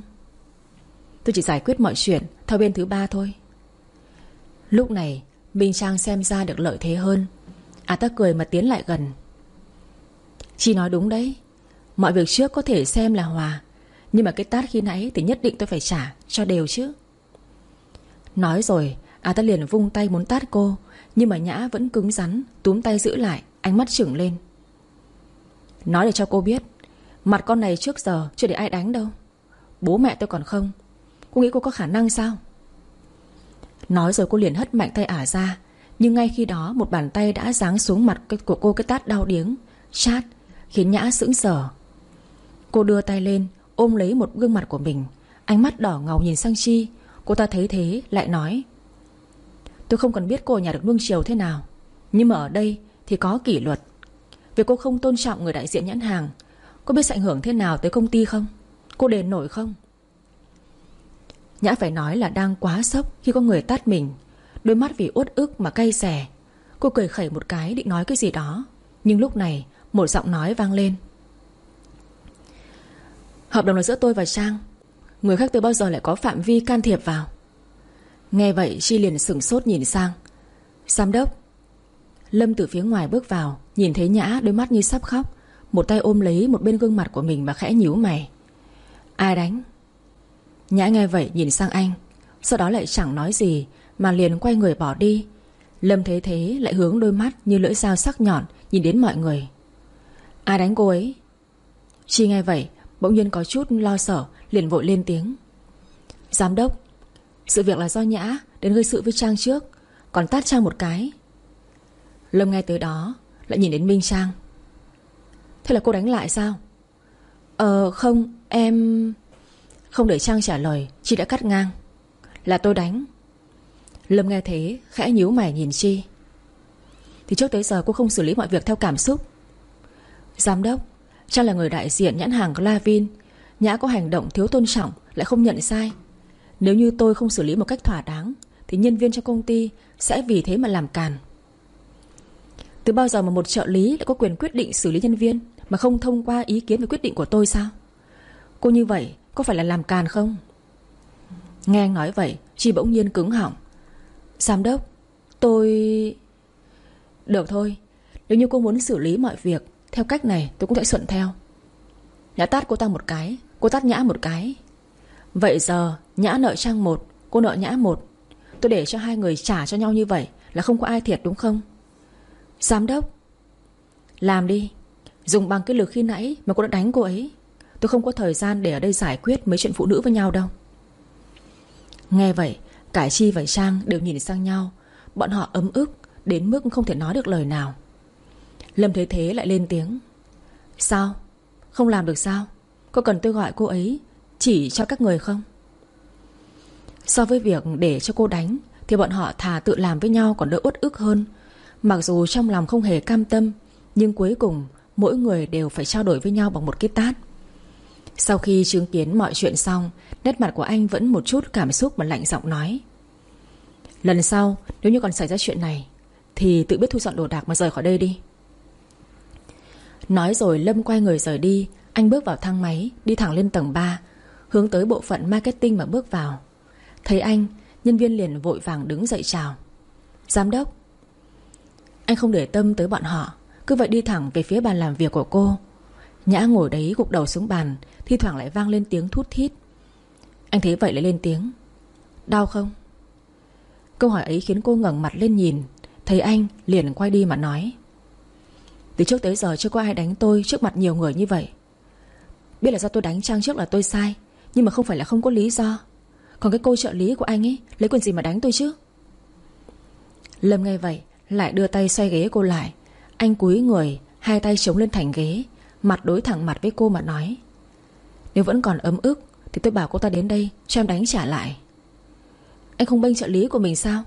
Tôi chỉ giải quyết mọi chuyện Theo bên thứ ba thôi. Lúc này, Minh Trang xem ra được lợi thế hơn. À ta cười mà tiến lại gần. Chi nói đúng đấy. Mọi việc trước có thể xem là hòa, Nhưng mà cái tát khi nãy Thì nhất định tôi phải trả cho đều chứ. Nói rồi À ta liền vung tay muốn tát cô, Nhưng mà Nhã vẫn cứng rắn, Túm tay giữ lại, Ánh mắt trưởng lên. Nói để cho cô biết, Mặt con này trước giờ chưa để ai đánh đâu. Bố mẹ tôi còn không, Cô nghĩ cô có khả năng sao? Nói rồi cô liền hất mạnh tay ả ra, Nhưng ngay khi đó một bàn tay đã giáng xuống mặt của cô cái tát đau điếng, Chát, Khiến Nhã sững sờ. Cô đưa tay lên, Ôm lấy một gương mặt của mình. Ánh mắt đỏ ngầu nhìn sang Chi. Cô ta thấy thế, lại nói, Tôi không cần biết cô ở nhà được nuông chiều thế nào. Nhưng mà ở đây thì có kỷ luật. Việc cô không tôn trọng người đại diện nhãn hàng. Cô biết sẽ ảnh hưởng thế nào tới công ty không? Cô đền nổi không? Nhã phải nói là đang quá sốc Khi có người tát mình. Đôi mắt vì uất ức mà cay xè. Cô cười khẩy một cái định nói cái gì đó. Nhưng lúc này, một giọng nói vang lên. Hợp đồng là giữa tôi và Trang. Người khác từ bao giờ lại có phạm vi can thiệp vào? Nghe vậy, Chi liền sửng sốt nhìn sang. Giám đốc. Lâm từ phía ngoài bước vào, Nhìn thấy Nhã, đôi mắt như sắp khóc. Một tay ôm lấy một bên gương mặt của mình mà khẽ nhíu mày. Ai đánh? Nhã nghe vậy nhìn sang anh. Sau đó lại chẳng nói gì, Mà liền quay người bỏ đi. Lâm thế thế, lại hướng đôi mắt như lưỡi dao sắc nhọn, Nhìn đến mọi người. Ai đánh cô ấy? Chi nghe vậy Bỗng nhiên có chút lo sợ, Liền vội lên tiếng. Giám đốc, Sự việc là do Nhã Đến gây sự với Trang trước, Còn tát Trang một cái. Lâm nghe tới đó, Lại nhìn đến Minh Trang. Thế là cô đánh lại sao? Ờ không, em Không để Trang trả lời Chị đã cắt ngang. Là tôi đánh. Lâm nghe thế, khẽ nhíu mày nhìn Chi. Thì trước tới giờ cô không xử lý mọi việc theo cảm xúc. Giám đốc Trang là người đại diện nhãn hàng Glavin. Nhã có hành động thiếu tôn trọng, Lại không nhận sai. Nếu như tôi không xử lý một cách thỏa đáng, Thì nhân viên trong công ty Sẽ vì thế mà làm càn. Từ bao giờ mà một trợ lý Lại có quyền quyết định xử lý nhân viên Mà không thông qua ý kiến và quyết định của tôi sao? Cô như vậy Có phải là làm càn không? Nghe anh nói vậy, Chi bỗng nhiên cứng họng. Giám đốc, Tôi... Được thôi, Nếu như cô muốn xử lý mọi việc theo cách này, tôi cũng sẽ thuận theo. Nhã tát cô ta một cái, Cô tát Nhã một cái. Vậy giờ, Nhã nợ Trang một, Cô nợ Nhã một. Tôi để cho hai người trả cho nhau như vậy Là không có ai thiệt, đúng không? Giám đốc, Làm đi. Dùng bằng cái lực khi nãy mà cô đã đánh cô ấy. Tôi không có thời gian để ở đây giải quyết Mấy chuyện phụ nữ với nhau đâu. Nghe vậy, Cả Chi và Trang đều nhìn sang nhau. Bọn họ ấm ức, Đến mức không thể nói được lời nào. Lâm thấy thế lại lên tiếng. Sao? Không làm được sao? Có cần tôi gọi cô ấy Chỉ cho các người không? So với việc để cho cô đánh, Thì bọn họ thà tự làm với nhau còn đỡ uất ức hơn. Mặc dù trong lòng không hề cam tâm, Nhưng cuối cùng Mỗi người đều phải trao đổi với nhau bằng một cái tát. Sau khi chứng kiến mọi chuyện xong, Nét mặt của anh vẫn một chút cảm xúc mà lạnh giọng nói. Lần sau, nếu như còn xảy ra chuyện này, Thì tự biết thu dọn đồ đạc mà rời khỏi đây đi. Nói rồi Lâm quay người rời đi. Anh bước vào thang máy, Đi thẳng lên tầng 3 Hướng tới bộ phận marketing mà bước vào. Thấy anh, Nhân viên liền vội vàng đứng dậy chào. Giám đốc. Anh không để tâm tới bọn họ, Cứ vậy đi thẳng về phía bàn làm việc của cô. Nhã ngồi đấy gục đầu xuống bàn, Thi thoảng lại vang lên tiếng thút thít. Anh thấy vậy lại lên tiếng. Đau không? Câu hỏi ấy khiến cô ngẩng mặt lên nhìn, Thấy anh liền quay đi mà nói. Từ trước tới giờ chưa có ai đánh tôi Trước mặt nhiều người như vậy. Biết là do tôi đánh Trang trước là tôi sai, Nhưng mà không phải là không có lý do. Còn cái cô trợ lý của anh ấy, Lấy quyền gì mà đánh tôi chứ? Lâm nghe vậy, Lại đưa tay xoay ghế cô lại. Anh cúi người, Hai tay chống lên thành ghế, Mặt đối thẳng mặt với cô mà nói, Nếu vẫn còn ấm ức, Thì tôi bảo cô ta đến đây cho em đánh trả lại. Anh không bênh trợ lý của mình sao?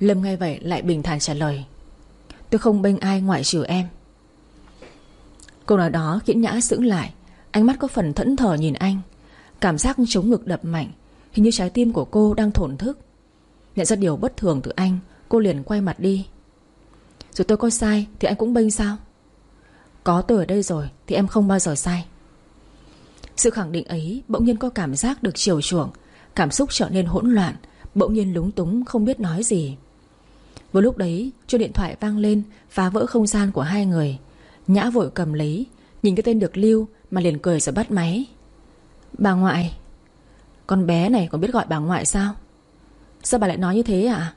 Lâm nghe vậy lại bình thản trả lời Tôi không bênh ai ngoại trừ em. Câu nói đó khiến Nhã sững lại. Ánh mắt có phần thẫn thờ nhìn anh. Cảm giác chống ngực đập mạnh. Hình như trái tim của cô đang thổn thức. Nhận ra điều bất thường từ anh, Cô liền quay mặt đi. Rồi tôi có sai thì anh cũng bênh sao? Có tôi ở đây rồi Thì em không bao giờ sai. Sự khẳng định ấy bỗng nhiên có cảm giác được chiều chuộng. Cảm xúc trở nên hỗn loạn, Bỗng nhiên lúng túng, không biết nói gì. Vừa lúc đấy, chuông điện thoại vang lên, Phá vỡ không gian của hai người. Nhã vội cầm lấy, Nhìn cái tên được lưu mà liền cười rồi bắt máy. Bà ngoại, Con bé này còn biết gọi bà ngoại sao? Sao bà lại nói như thế ạ?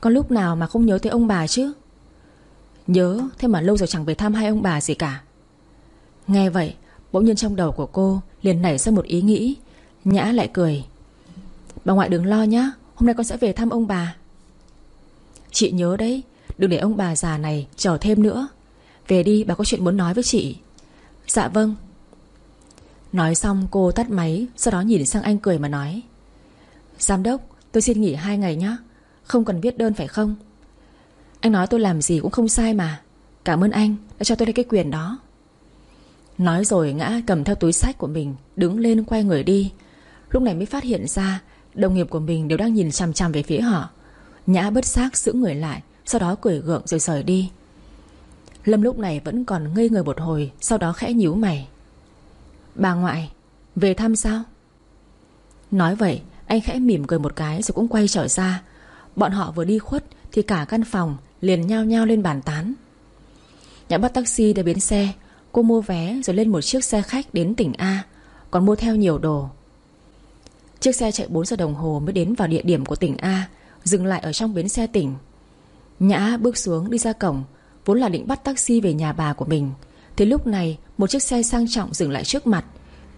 Con lúc nào mà không nhớ tới ông bà chứ? Nhớ, Thế mà lâu rồi chẳng về thăm hai ông bà gì cả. Nghe vậy, Bỗng nhiên trong đầu của cô liền nảy ra một ý nghĩ. Nhã lại cười. Bà ngoại đừng lo nhá, Hôm nay con sẽ về thăm ông bà. Chị nhớ đấy, Đừng để ông bà già này chờ thêm nữa. Về đi, bà có chuyện muốn nói với chị. Dạ vâng. Nói xong, cô tắt máy, Sau đó nhìn sang anh cười mà nói. Giám đốc, tôi xin nghỉ hai ngày nhé Không cần viết đơn phải không? Anh nói tôi làm gì cũng không sai mà, Cảm ơn anh đã cho tôi đây cái quyền đó. Nói rồi ngã cầm theo túi sách của mình, Đứng lên quay người đi. Lúc này mới phát hiện ra, Đồng nghiệp của mình đều đang nhìn chằm chằm về phía họ. Nhã bất xác giữ người lại, Sau đó cười gượng rồi rời đi. Lâm lúc này vẫn còn ngây người một hồi, Sau đó khẽ nhíu mày. Bà ngoại, Về thăm sao? Nói vậy, anh khẽ mỉm cười một cái Rồi cũng quay trở ra. Bọn họ vừa đi khuất Thì cả căn phòng liền nhao nhao lên bàn tán. Nhã bắt taxi để biến xe, Cô mua vé rồi lên một chiếc xe khách đến tỉnh A, Còn mua theo nhiều đồ. Chiếc xe chạy 4 giờ đồng hồ mới đến vào địa điểm của tỉnh A Dừng lại ở trong bến xe tỉnh. Nhã bước xuống đi ra cổng, Vốn là định bắt taxi về nhà bà của mình. Thì lúc này, một chiếc xe sang trọng dừng lại trước mặt.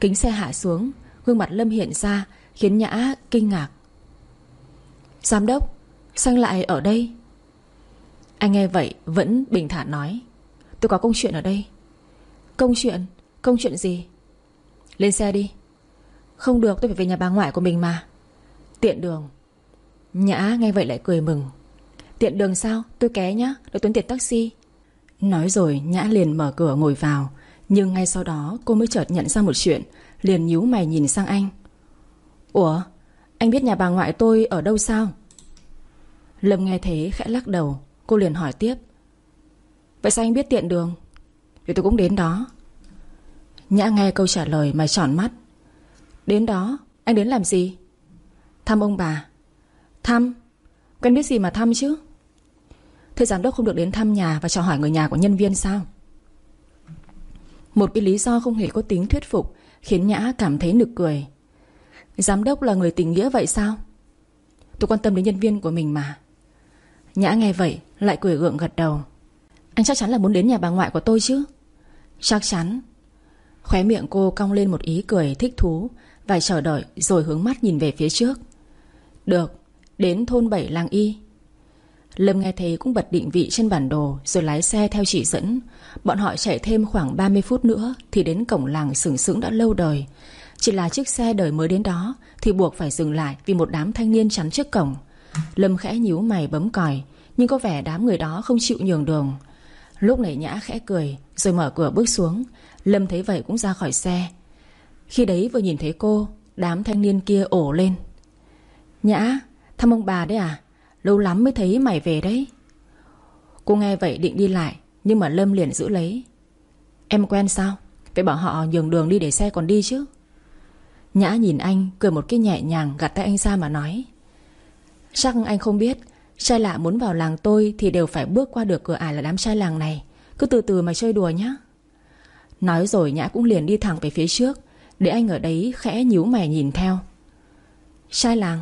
Kính xe hạ xuống, Gương mặt Lâm hiện ra, Khiến Nhã kinh ngạc. Giám đốc sang lại ở đây? Anh nghe vậy vẫn bình thản nói, Tôi có công chuyện ở đây. Công chuyện? Công chuyện gì? Lên xe đi. Không được, tôi phải về nhà bà ngoại của mình mà. Tiện đường. Nhã nghe vậy lại cười mừng. Tiện đường sao? Tôi ké nhá Để tuấn tiền taxi. Nói rồi Nhã liền mở cửa ngồi vào. Nhưng ngay sau đó cô mới chợt nhận ra một chuyện Liền nhíu mày nhìn sang anh. Ủa? Anh biết nhà bà ngoại tôi ở đâu sao? Lâm nghe thế khẽ lắc đầu Cô liền hỏi tiếp. Vậy sao anh biết tiện đường? Vì tôi cũng đến đó. Nhã nghe câu trả lời mà tròn mắt. Đến đó Anh đến làm gì? Thăm ông bà Thăm? Quen biết gì mà thăm chứ? Thưa giám đốc, không được đến thăm nhà Và chào hỏi người nhà của nhân viên sao? Một cái lý do không hề có tính thuyết phục Khiến Nhã cảm thấy nực cười. Giám đốc là người tình nghĩa vậy sao? Tôi quan tâm đến nhân viên của mình mà. Nhã nghe vậy, Lại cười gượng gật đầu. Anh chắc chắn là muốn đến nhà bà ngoại của tôi chứ? Chắc chắn. Khóe miệng cô cong lên một ý cười thích thú Và chờ đợi rồi hướng mắt nhìn về phía trước. Được. Đến thôn 7 làng Y. Lâm nghe thấy cũng bật định vị trên bản đồ Rồi lái xe theo chỉ dẫn. Bọn họ chạy thêm khoảng 30 phút nữa Thì đến cổng làng sừng sững đã lâu đời. Chỉ là chiếc xe đời mới đến đó Thì buộc phải dừng lại Vì một đám thanh niên chắn trước cổng. Lâm khẽ nhíu mày bấm còi, Nhưng có vẻ đám người đó không chịu nhường đường. Lúc này Nhã khẽ cười, Rồi mở cửa bước xuống. Lâm thấy vậy cũng ra khỏi xe. Khi đấy vừa nhìn thấy cô, Đám thanh niên kia ổ lên. Nhã Thăm ông bà đấy à? Lâu lắm mới thấy mày về đấy. Cô nghe vậy định đi lại, Nhưng mà Lâm liền giữ lấy. Em quen sao? Phải bảo họ nhường đường đi để xe còn đi chứ. Nhã nhìn anh, Cười một cái nhẹ nhàng gạt tay anh ra mà nói. Chắc anh không biết, Trai lạ muốn vào làng tôi Thì đều phải bước qua được cửa ải là đám trai làng này. Cứ từ từ mà chơi đùa nhá. Nói rồi Nhã cũng liền đi thẳng về phía trước, Để anh ở đấy khẽ nhíu mày nhìn theo. Trai làng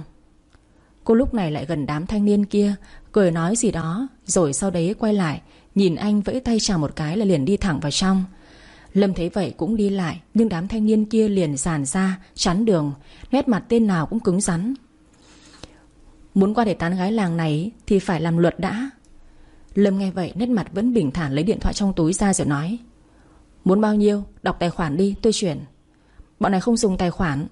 Cô lúc này lại gần đám thanh niên kia, Cười nói gì đó, Rồi sau đấy quay lại, Nhìn anh vẫy tay chào một cái là liền đi thẳng vào trong. Lâm thấy vậy cũng đi lại, Nhưng đám thanh niên kia liền giàn ra, Chắn đường, Nét mặt tên nào cũng cứng rắn. Muốn qua để tán gái làng này Thì phải làm luật đã. Lâm nghe vậy, nét mặt vẫn bình thản lấy điện thoại trong túi ra rồi nói, Muốn bao nhiêu, Đọc tài khoản đi, tôi chuyển. Bọn này không dùng tài khoản.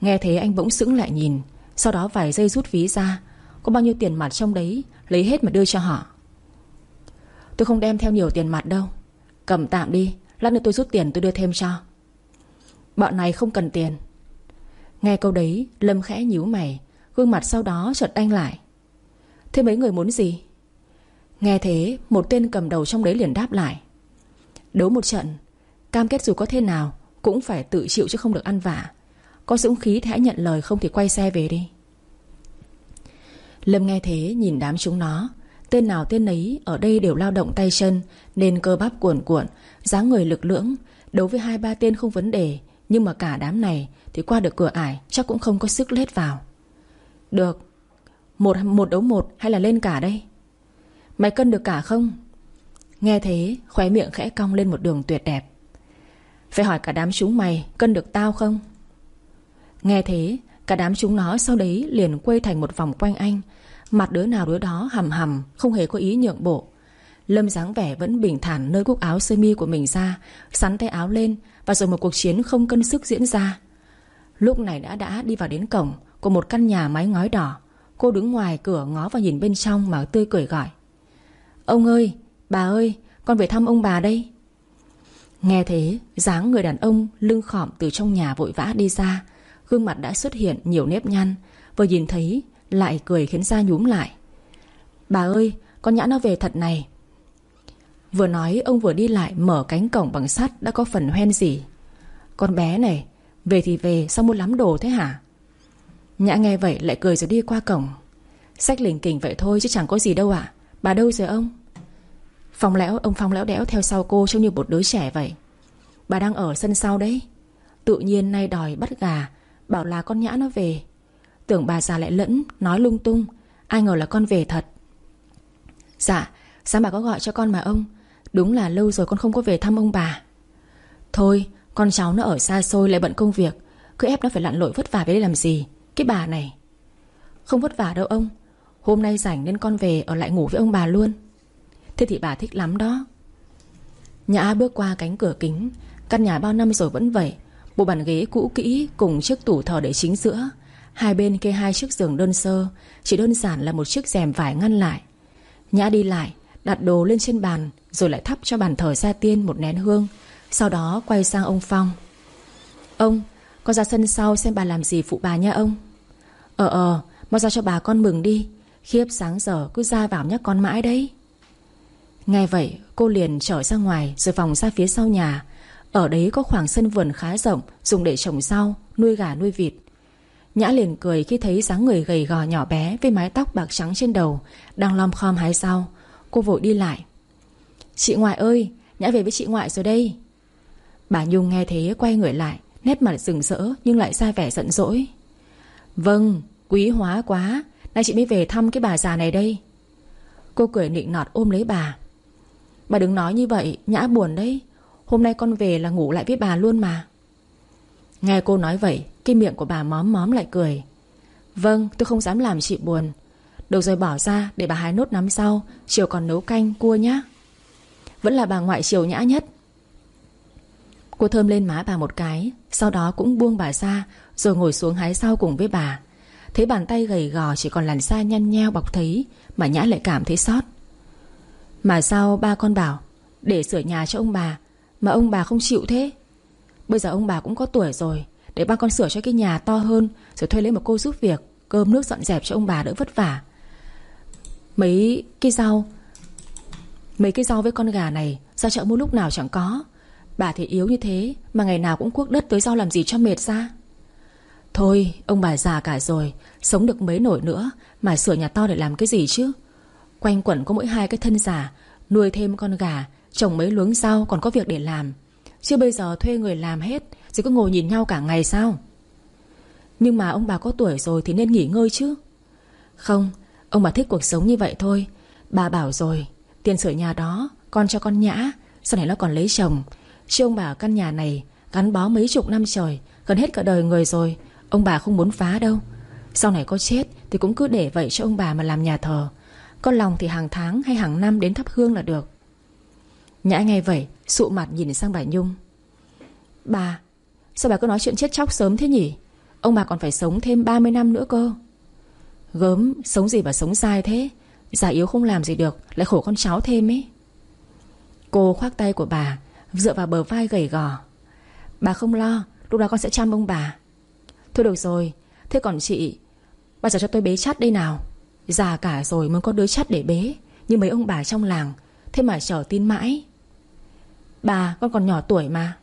Nghe thế anh bỗng sững lại nhìn sau đó vài giây rút ví ra, Có bao nhiêu tiền mặt trong đấy, Lấy hết mà đưa cho họ. Tôi không đem theo nhiều tiền mặt đâu. Cầm tạm đi, Lát nữa tôi rút tiền tôi đưa thêm cho. Bọn này không cần tiền. Nghe câu đấy, Lâm khẽ nhíu mày, Gương mặt sau đó chợt đanh lại. Thế mấy người muốn gì? Nghe thế, một tên cầm đầu trong đấy liền đáp lại. Đấu một trận, Cam kết dù có thế nào Cũng phải tự chịu chứ không được ăn vạ. Có dũng khí thì hãy nhận lời không thì quay xe về đi. Lâm nghe thế nhìn đám chúng nó. Tên nào tên ấy ở đây đều lao động tay chân Nên cơ bắp cuồn cuộn dáng người lực lưỡng. Đấu với hai ba tên không vấn đề Nhưng mà cả đám này Thì qua được cửa ải chắc cũng không có sức lết vào. Được Một, một đấu một hay là lên cả đây? Mày cân được cả không? Nghe thế khóe miệng khẽ cong lên một đường tuyệt đẹp. Phải hỏi cả đám chúng mày Cân được tao không? Nghe thế, Cả đám chúng nó sau đấy liền quay thành một vòng quanh anh. Mặt đứa nào đứa đó hầm hầm Không hề có ý nhượng bộ. Lâm dáng vẻ vẫn bình thản nơi cúc áo sơ mi của mình ra, Sắn tay áo lên Và rồi một cuộc chiến không cân sức diễn ra. Lúc này đã đã đi vào đến cổng Của một căn nhà mái ngói đỏ. Cô đứng ngoài cửa ngó vào nhìn bên trong Mà tươi cười gọi. Ông ơi, Bà ơi, con về thăm ông bà đây. Nghe thế, dáng người đàn ông lưng khỏm từ trong nhà vội vã đi ra Gương mặt đã xuất hiện nhiều nếp nhăn. Vừa nhìn thấy, lại cười khiến da nhúm lại. Bà ơi, con nhã nó về thật này. Vừa nói, ông vừa đi lại mở cánh cổng bằng sắt đã có phần hoen gì Con bé này, Về thì về, sao muốn lắm đồ thế hả? Nhã nghe vậy lại cười rồi đi qua cổng. Sách lình kình vậy thôi chứ chẳng có gì đâu ạ. Bà đâu rồi ông? Phong lẽo, ông Phong lẽo đẽo theo sau cô Trông như một đứa trẻ vậy. Bà đang ở sân sau đấy. Tự nhiên nay đòi bắt gà Bảo là con nhã nó về. Tưởng bà già lại lẫn, Nói lung tung, Ai ngờ là con về thật. Dạ Sáng bà có gọi cho con mà ông. Đúng là lâu rồi con không có về thăm ông bà. Thôi, con cháu nó ở xa xôi lại bận công việc, Cứ ép nó phải lặn lội vất vả về đây làm gì? Cái bà này. Không vất vả đâu ông, Hôm nay rảnh nên con về ở lại ngủ với ông bà luôn. Thế thì bà thích lắm đó. Nhã bước qua cánh cửa kính, Căn nhà bao năm rồi vẫn vậy Bộ bàn ghế cũ kỹ cùng chiếc tủ thờ để chính giữa. Hai bên kê hai chiếc giường đơn sơ, Chỉ đơn giản là một chiếc rèm vải ngăn lại. Nhã đi lại, Đặt đồ lên trên bàn, Rồi lại thắp cho bàn thờ gia tiên một nén hương, Sau đó quay sang ông Phong. Ông, Con ra sân sau xem bà làm gì phụ bà nha ông. Ờ ờ Mau ra cho bà con mừng đi, Khiếp sáng giờ cứ ra vào nhắc con mãi đấy. Nghe vậy, cô liền trở ra ngoài Rồi vòng ra phía sau nhà ở đấy có khoảng sân vườn khá rộng Dùng để trồng rau, nuôi gà nuôi vịt. Nhã liền cười khi thấy dáng người gầy gò nhỏ bé Với mái tóc bạc trắng trên đầu Đang lom khom hái rau. Cô vội đi lại. Chị ngoại ơi Nhã về với chị ngoại rồi đây. Bà Nhung nghe thế quay người lại Nét mặt rừng rỡ nhưng lại ra vẻ giận dỗi. Vâng Quý hóa quá Nay chị mới về thăm cái bà già này đây. Cô cười nịnh nọt ôm lấy bà. Bà đừng nói như vậy Nhã buồn đấy. Hôm nay con về là ngủ lại với bà luôn mà. Nghe cô nói vậy, Cái miệng của bà móm móm lại cười. Vâng tôi không dám làm chị buồn. Đầu rồi bỏ ra, để bà hái nốt nắm sau. Chiều còn nấu canh, cua nhá. Vẫn là bà ngoại chiều nhã nhất. Cô thơm lên má bà một cái, Sau đó cũng buông bà ra, Rồi ngồi xuống hái sau cùng với bà. Thấy bàn tay gầy gò chỉ còn làn da nhăn nheo bọc thấy, Mà Nhã lại cảm thấy sót Mà sao ba con bảo, Để sửa nhà cho ông bà mà ông bà không chịu thế. Bây giờ ông bà cũng có tuổi rồi, Để ba con sửa cho cái nhà to hơn, Rồi thuê lấy một cô giúp việc, Cơm nước dọn dẹp cho ông bà đỡ vất vả. Mấy cái rau, Mấy cái rau với con gà này, Ra chợ mua lúc nào chẳng có. Bà thì yếu như thế, Mà ngày nào cũng cuốc đất tới rau làm gì cho mệt ra. Thôi, ông bà già cả rồi, Sống được mấy nổi nữa, Mà sửa nhà to để làm cái gì chứ? Quanh quẩn có mỗi hai cái thân già, Nuôi thêm con gà Trồng mấy luống rau còn có việc để làm. Chứ bây giờ thuê người làm hết Rồi cứ ngồi nhìn nhau cả ngày sao? Nhưng mà ông bà có tuổi rồi Thì nên nghỉ ngơi chứ. Không, Ông bà thích cuộc sống như vậy thôi. Bà bảo rồi, Tiền sửa nhà đó, Con cho con nhã, Sau này nó còn lấy chồng. Chứ ông bà ở căn nhà này, Gắn bó mấy chục năm trời, Gần hết cả đời người rồi, Ông bà không muốn phá đâu. Sau này có chết thì cũng cứ để vậy cho ông bà mà làm nhà thờ. Có lòng thì hàng tháng hay hàng năm đến thắp hương là được. Nhã nghe vậy, Sụ mặt nhìn sang bà Nhung. Bà, Sao bà cứ nói chuyện chết chóc sớm thế nhỉ? Ông bà còn phải sống thêm 30 năm nữa cơ. Gớm, Sống gì mà sống sai thế? Già yếu không làm gì được, Lại khổ con cháu thêm ấy. Cô khoác tay của bà, Dựa vào bờ vai gầy gò. Bà không lo, Lúc đó con sẽ chăm ông bà. Thôi được rồi, Thế còn chị, bà giờ cho tôi bế chắt đây nào. Già cả rồi mới có đứa chắt để bế, Như mấy ông bà trong làng, Thế mà chờ tin mãi. Bà con còn nhỏ tuổi mà.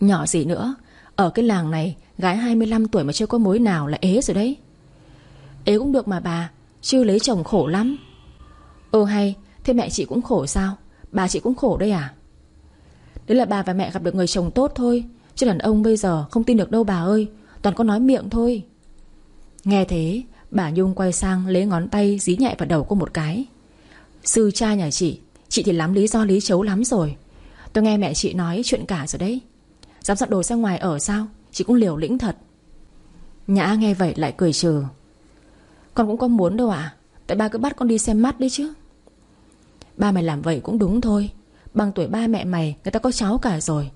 Nhỏ gì nữa? Ở cái làng này, Gái 25 tuổi mà chưa có mối nào là ế rồi đấy. Ế cũng được mà bà Chưa lấy chồng khổ lắm. Ừ hay, Thế mẹ chị cũng khổ sao? Bà chị cũng khổ đây à? Đấy là bà và mẹ gặp được người chồng tốt thôi, Chứ đàn ông bây giờ không tin được đâu bà ơi. Toàn có nói miệng thôi. Nghe thế, Bà Nhung quay sang lấy ngón tay dí nhẹ vào đầu cô một cái. Sư cha nhà chị Chị thì lắm lý do lý chấu lắm rồi. Tôi nghe mẹ chị nói chuyện cả rồi đấy. Dám dọn đồ ra ngoài ở sao? Chị cũng liều lĩnh thật. Nhã nghe vậy lại cười trừ. Con cũng có muốn đâu ạ. Tại ba cứ bắt con đi xem mắt đấy chứ. Ba mày làm vậy cũng đúng thôi. Bằng tuổi ba mẹ mày, Người ta có cháu cả rồi.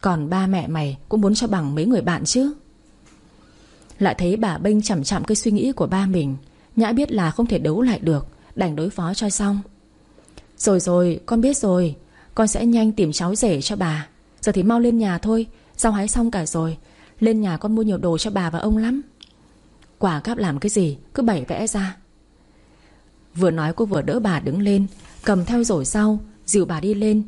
Còn ba mẹ mày cũng muốn cho bằng mấy người bạn chứ. Lại thấy bà bênh chậm chậm cái suy nghĩ của ba mình. Nhã biết là không thể đấu lại được, Đành đối phó cho xong. Rồi rồi, con biết rồi. Con sẽ nhanh tìm cháu rể cho bà. Giờ thì mau lên nhà thôi. Rau hái xong cả rồi. Lên nhà con mua nhiều đồ cho bà và ông lắm. Quả cáp làm cái gì? Cứ bày vẽ ra. Vừa nói cô vừa đỡ bà đứng lên, Cầm theo rổ sau, Dìu bà đi lên.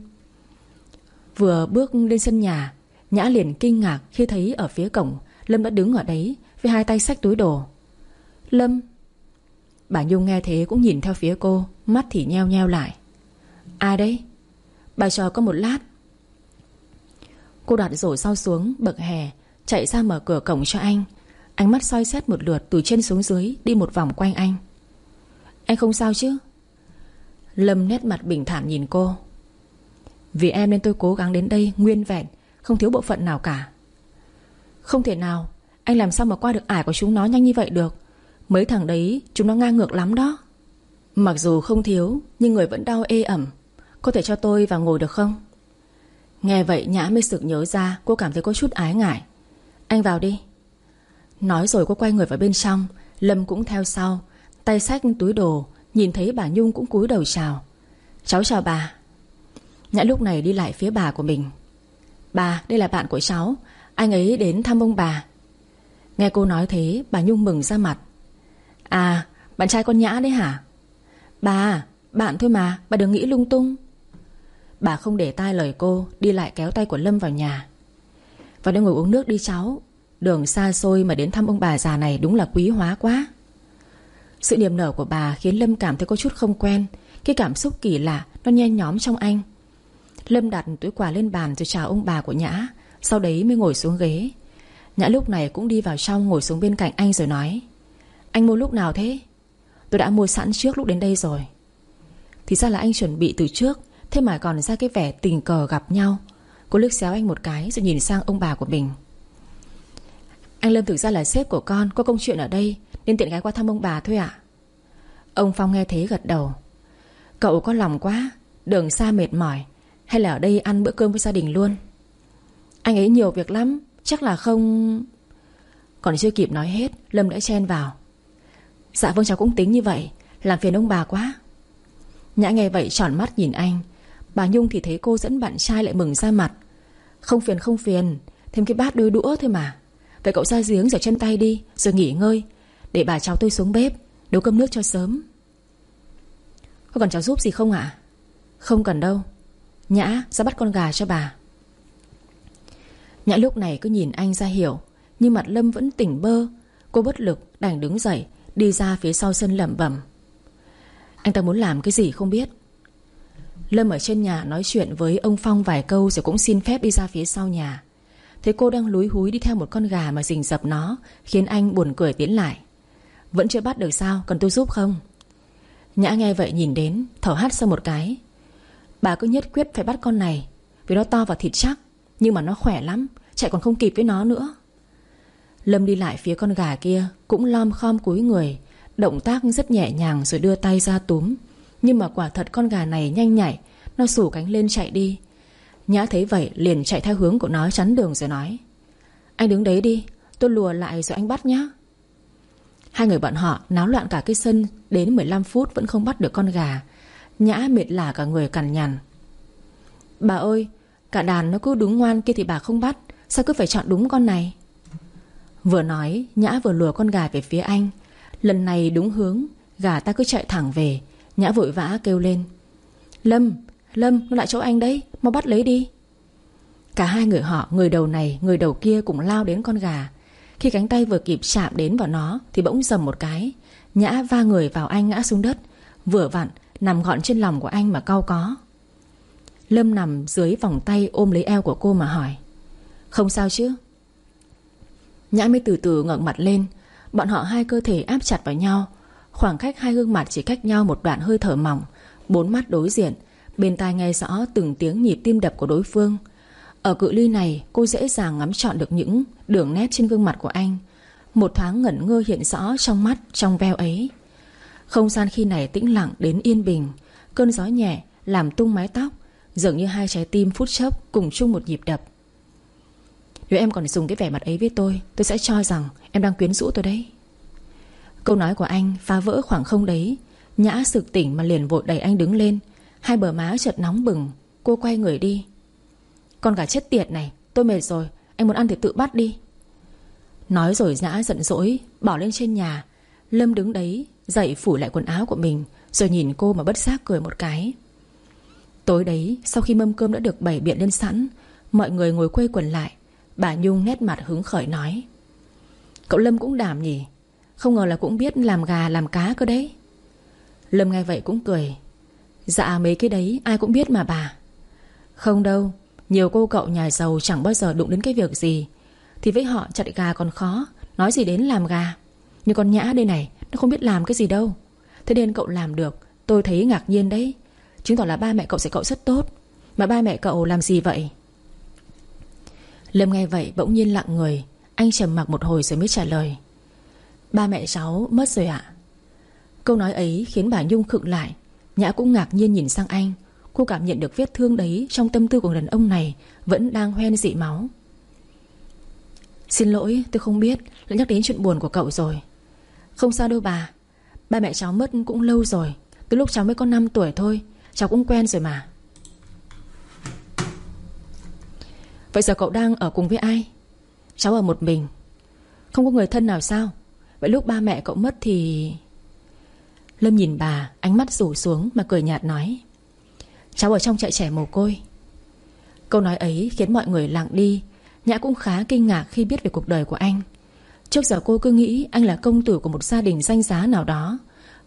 Vừa bước lên sân nhà, Nhã liền kinh ngạc khi thấy ở phía cổng, Lâm đã đứng ở đấy với hai tay xách túi đồ. Lâm. Bà Nhung nghe thế cũng nhìn theo phía cô, Mắt thì nheo nheo lại. Ai đấy? Bà chờ có một lát. Cô đặt rổ sau xuống, bậc hè, Chạy ra mở cửa cổng cho anh. Ánh mắt soi xét một lượt từ trên xuống dưới, Đi một vòng quanh anh. Anh không sao chứ? Lâm nét mặt bình thản nhìn cô. Vì em nên tôi cố gắng đến đây Nguyên vẹn, Không thiếu bộ phận nào cả. Không thể nào, anh làm sao mà qua được ải của chúng nó nhanh như vậy được? Mấy thằng đấy, chúng nó ngang ngược lắm đó. Mặc dù không thiếu, Nhưng người vẫn đau ê ẩm. Có thể cho tôi vào ngồi được không? Nghe vậy, Nhã mới sực nhớ ra, Cô cảm thấy có chút ái ngại. Anh vào đi. Nói rồi cô quay người vào bên trong. Lâm cũng theo sau, Tay xách túi đồ, Nhìn thấy bà Nhung cũng cúi đầu chào. Cháu chào bà. Nhã lúc này đi lại phía bà của mình. Bà, đây là bạn của cháu. Anh ấy đến thăm ông bà. Nghe cô nói thế, bà Nhung mừng ra mặt. À bạn trai con Nhã đấy hả? Bà, Bạn thôi mà, Bà đừng nghĩ lung tung. Bà không để tai lời cô, Đi lại kéo tay của Lâm vào nhà. Vào đây ngồi uống nước đi cháu, Đường xa xôi mà đến thăm ông bà già này Đúng là quý hóa quá. Sự niềm nở của bà khiến Lâm cảm thấy có chút không quen, Cái cảm xúc kỳ lạ Nó nhen nhóm trong anh. Lâm đặt túi quà lên bàn rồi chào ông bà của Nhã, Sau đấy mới ngồi xuống ghế. Nhã lúc này cũng đi vào trong ngồi xuống bên cạnh anh rồi nói, Anh mua lúc nào thế? Tôi đã mua sẵn trước lúc đến đây rồi. Thì ra là anh chuẩn bị từ trước Thế mà còn ra cái vẻ tình cờ gặp nhau. Cô liếc xéo anh một cái Rồi nhìn sang ông bà của mình. Anh Lâm thực ra là sếp của con, Có công chuyện ở đây, Nên tiện gái qua thăm ông bà thôi ạ. Ông Phong nghe thế gật đầu. Cậu có lòng quá, Đường xa mệt mỏi, Hay là ở đây ăn bữa cơm với gia đình luôn? Anh ấy nhiều việc lắm, Chắc là không Còn chưa kịp nói hết, Lâm đã chen vào. Dạ vâng cháu cũng tính như vậy, Làm phiền ông bà quá. Nhã nghe vậy, tròn mắt nhìn anh Bà Nhung thì thấy cô dẫn bạn trai lại mừng ra mặt. Không phiền không phiền, Thêm cái bát đôi đũa thôi mà. Vậy cậu ra giếng rửa chân tay đi, Rồi nghỉ ngơi. Để bà cháu tôi xuống bếp, Nấu cơm nước cho sớm. Có cần cháu giúp gì không ạ? Không cần đâu. Nhã ra bắt con gà cho bà. Nhã lúc này cứ nhìn anh ra hiểu, Nhưng mặt Lâm vẫn tỉnh bơ. Cô bất lực, đành đứng dậy, Đi ra phía sau sân lẩm bẩm. Anh ta muốn làm cái gì không biết. Lâm ở trên nhà nói chuyện với ông Phong vài câu Rồi cũng xin phép đi ra phía sau nhà. Thấy cô đang lúi húi đi theo một con gà mà rình rập nó, Khiến anh buồn cười tiến lại. Vẫn chưa bắt được sao, Cần tôi giúp không? Nhã nghe vậy nhìn đến, Thở hắt sau một cái. Bà cứ nhất quyết phải bắt con này, Vì nó to và thịt chắc, Nhưng mà nó khỏe lắm, Chạy còn không kịp với nó nữa. Lâm đi lại phía con gà kia, Cũng lom khom cúi người, Động tác rất nhẹ nhàng rồi đưa tay ra túm. Nhưng mà quả thật con gà này nhanh nhảy, Nó sủ cánh lên chạy đi. Nhã thấy vậy liền chạy theo hướng của nó chắn đường rồi nói, Anh đứng đấy đi, Tôi lùa lại rồi anh bắt nhá. Hai người bọn họ náo loạn cả cái sân, Đến 15 phút vẫn không bắt được con gà. Nhã mệt lả cả người cằn nhằn. Bà ơi, Cả đàn nó cứ đúng ngoan kia thì bà không bắt, Sao cứ phải chọn đúng con này? Vừa nói, Nhã vừa lùa con gà về phía anh. Lần này đúng hướng, Gà ta cứ chạy thẳng về Nhã vội vã kêu lên. Lâm, Lâm, nó lại chỗ anh đấy Mau bắt lấy đi. Cả hai người họ, người đầu này, người đầu kia cũng lao đến con gà. Khi cánh tay vừa kịp chạm đến vào nó Thì bỗng dầm một cái. Nhã va người vào anh ngã xuống đất Vừa vặn, nằm gọn trên lòng của anh mà cau có. Lâm nằm dưới vòng tay ôm lấy eo của cô mà hỏi Không sao chứ? Nhã mới từ từ ngẩng mặt lên. Bọn họ hai cơ thể áp chặt vào nhau Khoảng cách hai gương mặt chỉ cách nhau một đoạn hơi thở mỏng, Bốn mắt đối diện, Bên tai nghe rõ từng tiếng nhịp tim đập của đối phương. Ở cự ly này, Cô dễ dàng ngắm chọn được những Đường nét trên gương mặt của anh. Một thoáng ngẩn ngơ hiện rõ trong mắt, Trong veo ấy. Không gian khi này tĩnh lặng đến yên bình. Cơn gió nhẹ làm tung mái tóc, Dường như hai trái tim phút chốc Cùng chung một nhịp đập. Nếu em còn dùng cái vẻ mặt ấy với tôi Tôi sẽ cho rằng em đang quyến rũ tôi đấy. Câu nói của anh phá vỡ khoảng không đấy. Nhã sực tỉnh mà liền vội đẩy anh đứng lên. Hai bờ má chợt nóng bừng. Cô quay người đi. Con gà chết tiệt này, Tôi mệt rồi. Anh muốn ăn thì tự bắt đi. Nói rồi Nhã giận dỗi, Bỏ lên trên nhà. Lâm đứng đấy, Dậy phủ lại quần áo của mình, Rồi nhìn cô mà bất giác cười một cái. Tối đấy, sau khi mâm cơm đã được bày biện lên sẵn, Mọi người ngồi quây quần lại. Bà Nhung nét mặt hứng khởi nói, Cậu Lâm cũng đảm nhỉ? Không ngờ là cũng biết làm gà, làm cá cơ đấy. Lâm nghe vậy cũng cười. Dạ mấy cái đấy ai cũng biết mà bà. Không đâu, Nhiều cô cậu nhà giàu chẳng bao giờ đụng đến cái việc gì. Thì với họ chặt gà còn khó, Nói gì đến làm gà. Như con nhã đây này, Nó không biết làm cái gì đâu. Thế nên cậu làm được, Tôi thấy ngạc nhiên đấy. Chứng tỏ là ba mẹ cậu sẽ cậu rất tốt. Mà ba mẹ cậu làm gì vậy? Lâm nghe vậy bỗng nhiên lặng người. Anh trầm mặc một hồi rồi mới trả lời. Ba mẹ cháu mất rồi ạ. Câu nói ấy khiến bà Nhung khựng lại. Nhã cũng ngạc nhiên nhìn sang anh. Cô cảm nhận được vết thương đấy Trong tâm tư của đàn ông này Vẫn đang hoen dị máu. Xin lỗi, tôi không biết. Lại nhắc đến chuyện buồn của cậu rồi. Không sao đâu bà. Ba mẹ cháu mất cũng lâu rồi. Từ lúc cháu mới có 5 tuổi thôi, Cháu cũng quen rồi mà. Vậy giờ cậu đang ở cùng với ai? Cháu ở một mình. Không có người thân nào sao? Vậy lúc ba mẹ cậu mất thì Lâm nhìn bà Ánh mắt rủ xuống mà cười nhạt nói Cháu ở trong trại trẻ mồ côi. Câu nói ấy khiến mọi người lặng đi. Nhã cũng khá kinh ngạc khi biết về cuộc đời của anh. Trước giờ cô cứ nghĩ anh là công tử của một gia đình danh giá nào đó.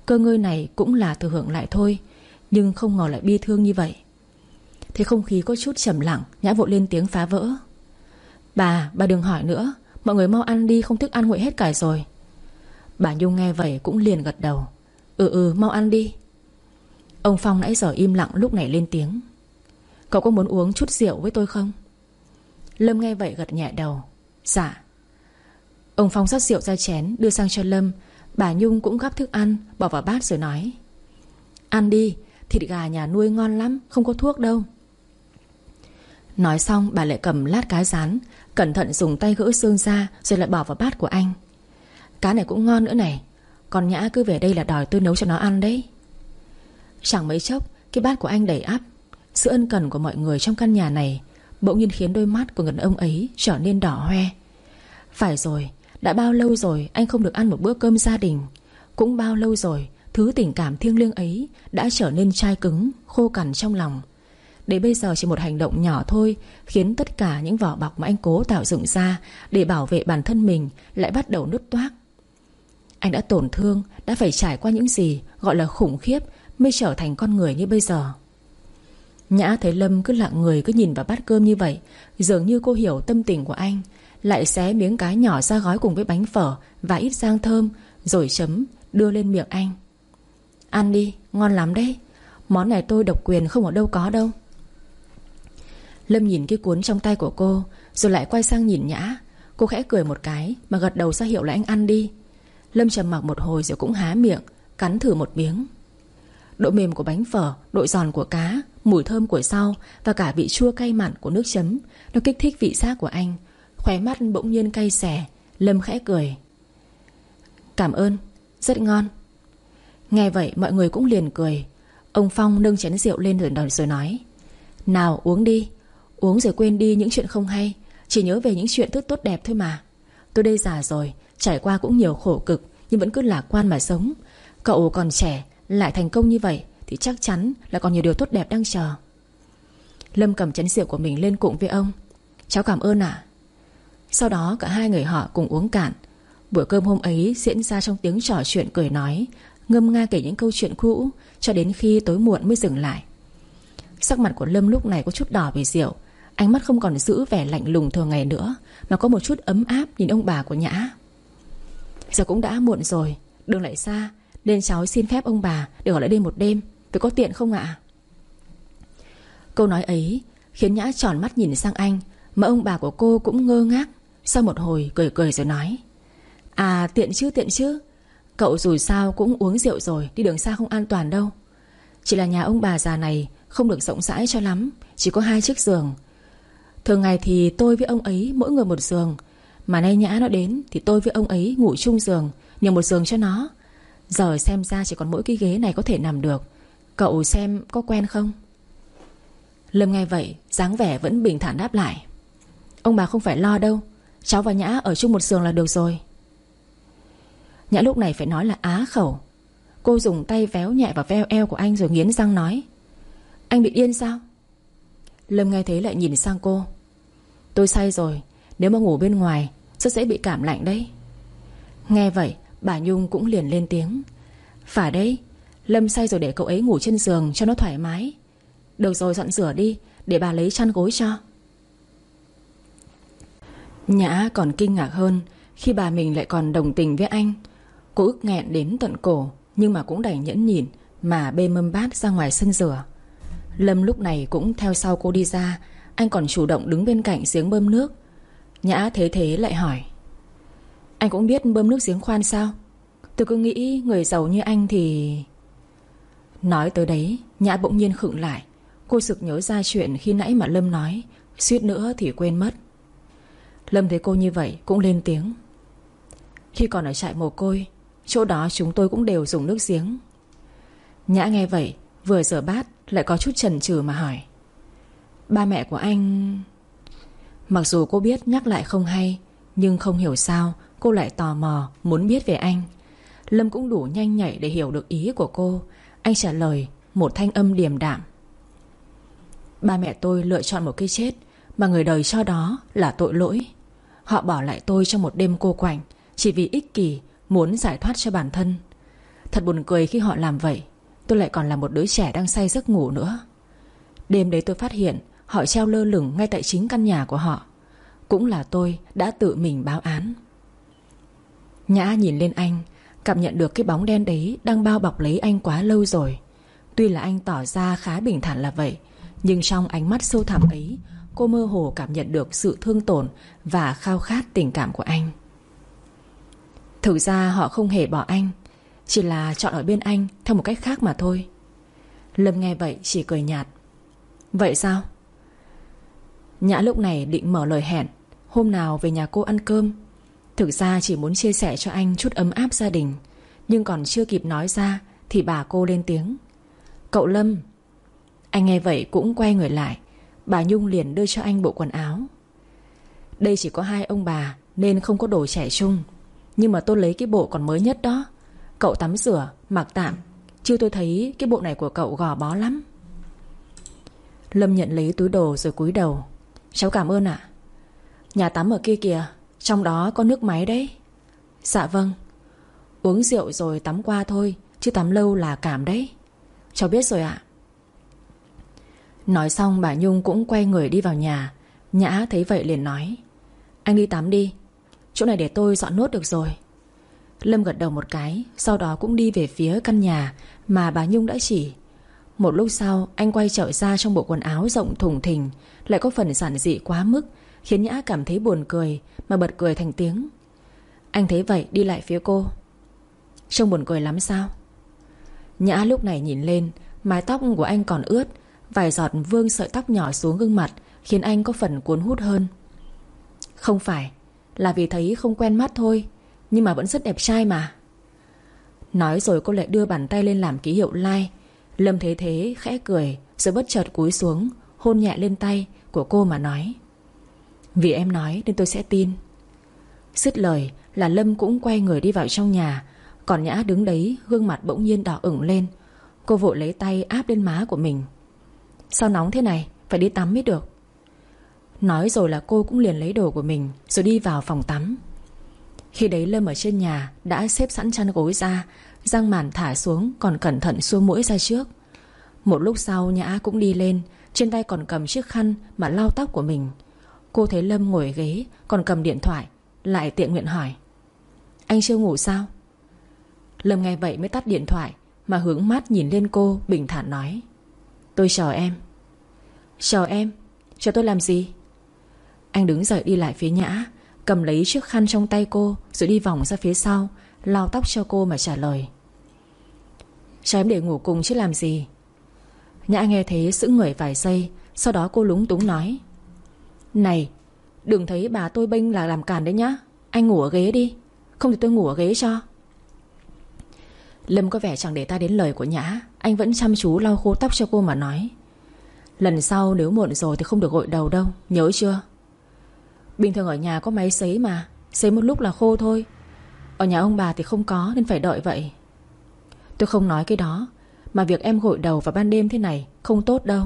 Cơ ngơi này cũng là thừa hưởng lại thôi Nhưng không ngờ lại bi thương như vậy. Thế không khí có chút trầm lặng Nhã vội lên tiếng phá vỡ. Bà, bà đừng hỏi nữa. Mọi người mau ăn đi không thức ăn nguội hết cả rồi. Bà Nhung nghe vậy cũng liền gật đầu. Ừ ừ mau ăn đi. Ông Phong nãy giờ im lặng lúc này lên tiếng. Cậu có muốn uống chút rượu với tôi không? Lâm nghe vậy gật nhẹ đầu. Dạ. Ông Phong rót rượu ra chén, đưa sang cho Lâm. Bà Nhung cũng gắp thức ăn, Bỏ vào bát rồi nói. Ăn đi, Thịt gà nhà nuôi ngon lắm, Không có thuốc đâu. Nói xong, bà lại cầm lát cá rán, Cẩn thận dùng tay gỡ xương ra, Rồi lại bỏ vào bát của anh. Cá này cũng ngon nữa này. Còn Nhã cứ về đây là đòi tôi nấu cho nó ăn đấy. Chẳng mấy chốc, Cái bát của anh đầy áp Sự ân cần của mọi người trong căn nhà này Bỗng nhiên khiến đôi mắt của người ông ấy Trở nên đỏ hoe. Phải rồi, Đã bao lâu rồi anh không được ăn một bữa cơm gia đình? Cũng bao lâu rồi, Thứ tình cảm thiêng liêng ấy Đã trở nên chai cứng, Khô cằn trong lòng. Để bây giờ chỉ một hành động nhỏ thôi Khiến tất cả những vỏ bọc mà anh cố tạo dựng ra Để bảo vệ bản thân mình Lại bắt đầu nứt toác. Anh đã tổn thương Đã phải trải qua những gì Gọi là khủng khiếp Mới trở thành con người như bây giờ. Nhã thấy Lâm cứ lặng người cứ nhìn vào bát cơm như vậy Dường như cô hiểu tâm tình của anh Lại xé miếng cá nhỏ ra gói cùng với bánh phở Và ít rang thơm Rồi chấm đưa lên miệng anh. Ăn đi, ngon lắm đấy. Món này tôi độc quyền không ở đâu có đâu. Lâm nhìn cái cuốn trong tay của cô Rồi lại quay sang nhìn Nhã. Cô khẽ cười một cái Mà gật đầu ra hiệu là anh ăn đi. Lâm trầm mặc một hồi rồi cũng há miệng Cắn thử một miếng. Độ mềm của bánh phở, độ giòn của cá Mùi thơm của rau Và cả vị chua cay mặn của nước chấm Nó kích thích vị giác của anh. Khóe mắt bỗng nhiên cay xẻ Lâm khẽ cười. Cảm ơn, rất ngon. Nghe vậy mọi người cũng liền cười. Ông Phong nâng chén rượu lên rồi, rồi nói Nào uống đi. Uống rồi quên đi những chuyện không hay. Chỉ nhớ về những chuyện tốt tốt đẹp thôi mà. Tôi đây già rồi Trải qua cũng nhiều khổ cực, Nhưng vẫn cứ lạc quan mà sống. Cậu còn trẻ, Lại thành công như vậy, Thì chắc chắn là còn nhiều điều tốt đẹp đang chờ. Lâm cầm chén rượu của mình lên cụng với ông. Cháu cảm ơn ạ. Sau đó, cả hai người họ cùng uống cạn. Bữa cơm hôm ấy diễn ra trong tiếng trò chuyện cười nói, Ngâm nga kể những câu chuyện cũ, Cho đến khi tối muộn mới dừng lại. Sắc mặt của Lâm lúc này có chút đỏ vì rượu, Ánh mắt không còn giữ vẻ lạnh lùng thường ngày nữa, Mà có một chút ấm áp nhìn ông bà của Nhã. Giờ cũng đã muộn rồi, Đường lại xa, Nên cháu xin phép ông bà để ở lại đây một đêm. Vì có tiện không ạ? Câu nói ấy Khiến Nhã tròn mắt nhìn sang anh, Mà ông bà của cô cũng ngơ ngác, Sau một hồi cười cười rồi nói À tiện chứ tiện chứ. Cậu dù sao cũng uống rượu rồi, Đi đường xa không an toàn đâu. Chỉ là nhà ông bà già này Không được rộng rãi cho lắm, Chỉ có hai chiếc giường. Thường ngày thì tôi với ông ấy mỗi người một giường mà nay nhã nó đến Thì tôi với ông ấy ngủ chung giường Nhường một giường cho nó. Giờ xem ra chỉ còn mỗi cái ghế này có thể nằm được. Cậu xem có quen không? Lâm nghe vậy, dáng vẻ vẫn bình thản đáp lại. Ông bà không phải lo đâu, Cháu và Nhã ở chung một giường là được rồi. Nhã lúc này phải nói là á khẩu. Cô dùng tay véo nhẹ vào veo eo của anh rồi nghiến răng nói, Anh bị điên sao? Lâm nghe thế lại nhìn sang cô, Tôi say rồi, Nếu mà ngủ bên ngoài rất dễ bị cảm lạnh đấy. Nghe vậy, bà Nhung cũng liền lên tiếng. Phải đấy Lâm say rồi để cậu ấy ngủ trên giường cho nó thoải mái. Được rồi, dọn rửa đi, Để bà lấy chăn gối cho. Nhã còn kinh ngạc hơn Khi bà mình lại còn đồng tình với anh. Cô ức nghẹn đến tận cổ, Nhưng mà cũng đành nhẫn nhịn Mà bê mâm bát ra ngoài sân rửa. Lâm lúc này cũng theo sau cô đi ra. Anh còn chủ động đứng bên cạnh giếng bơm nước Nhã thế thế lại hỏi. Anh cũng biết bơm nước giếng khoan sao? Tôi cứ nghĩ người giàu như anh thì Nói tới đấy, Nhã bỗng nhiên khựng lại. Cô sực nhớ ra chuyện khi nãy mà Lâm nói, Suýt nữa thì quên mất. Lâm thấy cô như vậy cũng lên tiếng. Khi còn ở trại mồ côi, Chỗ đó chúng tôi cũng đều dùng nước giếng. Nhã nghe vậy, Vừa rửa bát, lại có chút chần chừ mà hỏi. Ba mẹ của anh Mặc dù cô biết nhắc lại không hay, Nhưng không hiểu sao Cô lại tò mò muốn biết về anh. Lâm cũng đủ nhanh nhạy để hiểu được ý của cô. Anh trả lời Một thanh âm điềm đạm. Ba mẹ tôi lựa chọn một cái chết Mà người đời cho đó là tội lỗi. Họ bỏ lại tôi trong một đêm cô quạnh, Chỉ vì ích kỷ Muốn giải thoát cho bản thân. Thật buồn cười khi họ làm vậy. Tôi lại còn là một đứa trẻ đang say giấc ngủ nữa. Đêm đấy tôi phát hiện Họ treo lơ lửng ngay tại chính căn nhà của họ. Cũng là tôi đã tự mình báo án. Nhã nhìn lên anh, Cảm nhận được cái bóng đen đấy Đang bao bọc lấy anh quá lâu rồi. Tuy là anh tỏ ra khá bình thản là vậy, Nhưng trong ánh mắt sâu thẳm ấy, Cô mơ hồ cảm nhận được sự thương tổn Và khao khát tình cảm của anh. Thực ra họ không hề bỏ anh, Chỉ là chọn ở bên anh Theo một cách khác mà thôi. Lâm nghe vậy chỉ cười nhạt. Vậy sao? Nhã lúc này định mở lời hẹn Hôm nào về nhà cô ăn cơm. Thực ra chỉ muốn chia sẻ cho anh chút ấm áp gia đình Nhưng còn chưa kịp nói ra Thì bà cô lên tiếng. Cậu Lâm Anh nghe vậy cũng quay người lại Bà Nhung liền đưa cho anh bộ quần áo. Đây chỉ có hai ông bà Nên không có đồ trẻ chung Nhưng mà tôi lấy cái bộ còn mới nhất đó. Cậu tắm rửa, mặc tạm Chứ tôi thấy cái bộ này của cậu gò bó lắm. Lâm nhận lấy túi đồ rồi cúi đầu. Cháu cảm ơn ạ. Nhà tắm ở kia kìa, Trong đó có nước máy đấy. Dạ vâng. Uống rượu rồi tắm qua thôi, Chứ tắm lâu là cảm đấy. Cháu biết rồi ạ. Nói xong bà Nhung cũng quay người đi vào nhà. Nhã thấy vậy liền nói, Anh đi tắm đi. Chỗ này để tôi dọn nốt được rồi. Lâm gật đầu một cái, Sau đó cũng đi về phía căn nhà Mà bà Nhung đã chỉ. Một lúc sau, anh quay trở ra trong bộ quần áo rộng thùng thình, Lại có phần giản dị quá mức, Khiến Nhã cảm thấy buồn cười, Mà bật cười thành tiếng. Anh thấy vậy, đi lại phía cô. Trông buồn cười lắm sao? Nhã lúc này nhìn lên, Mái tóc của anh còn ướt, Vài giọt vương sợi tóc nhỏ xuống gương mặt, Khiến anh có phần cuốn hút hơn. Không phải, Là vì thấy không quen mắt thôi, Nhưng mà vẫn rất đẹp trai mà. Nói rồi cô lại đưa bàn tay lên làm ký hiệu like Lâm thế thế khẽ cười, Rồi bất chợt cúi xuống, Hôn nhẹ lên tay của cô mà nói. Vì em nói nên tôi sẽ tin. Dứt lời là Lâm cũng quay người đi vào trong nhà, Còn Nhã đứng đấy, Gương mặt bỗng nhiên đỏ ửng lên. Cô vội lấy tay áp lên má của mình. Sao nóng thế này? Phải đi tắm mới được. Nói rồi là cô cũng liền lấy đồ của mình, Rồi đi vào phòng tắm. Khi đấy Lâm ở trên nhà Đã xếp sẵn chăn gối ra Răng màn thả xuống, còn cẩn thận xua mũi ra trước. Một lúc sau, Nhã cũng đi lên, Trên tay còn cầm chiếc khăn Mà lau tóc của mình. Cô thấy Lâm ngồi ghế, Còn cầm điện thoại, Lại tiện nguyện hỏi, Anh chưa ngủ sao? Lâm nghe vậy mới tắt điện thoại, Mà hướng mắt nhìn lên cô, bình thản nói, Tôi chờ em. Chờ em? Chờ tôi làm gì? Anh đứng dậy đi lại phía Nhã, Cầm lấy chiếc khăn trong tay cô, Rồi đi vòng ra phía sau, Lau tóc cho cô mà trả lời cho em để ngủ cùng chứ làm gì? Nhã nghe thế sững người vài giây, Sau đó cô lúng túng nói. Này, Đừng thấy bà tôi bênh là làm càn đấy nhá. Anh ngủ ở ghế đi. Không thì tôi ngủ ở ghế cho. Lâm có vẻ chẳng để ta đến lời của Nhã. Anh vẫn chăm chú lau khô tóc cho cô mà nói. Lần sau nếu muộn rồi thì không được gội đầu đâu. Nhớ chưa? Bình thường ở nhà có máy sấy mà. Sấy một lúc là khô thôi. Ở nhà ông bà thì không có nên phải đợi vậy. Tôi không nói cái đó, Mà việc em gội đầu vào ban đêm thế này Không tốt đâu.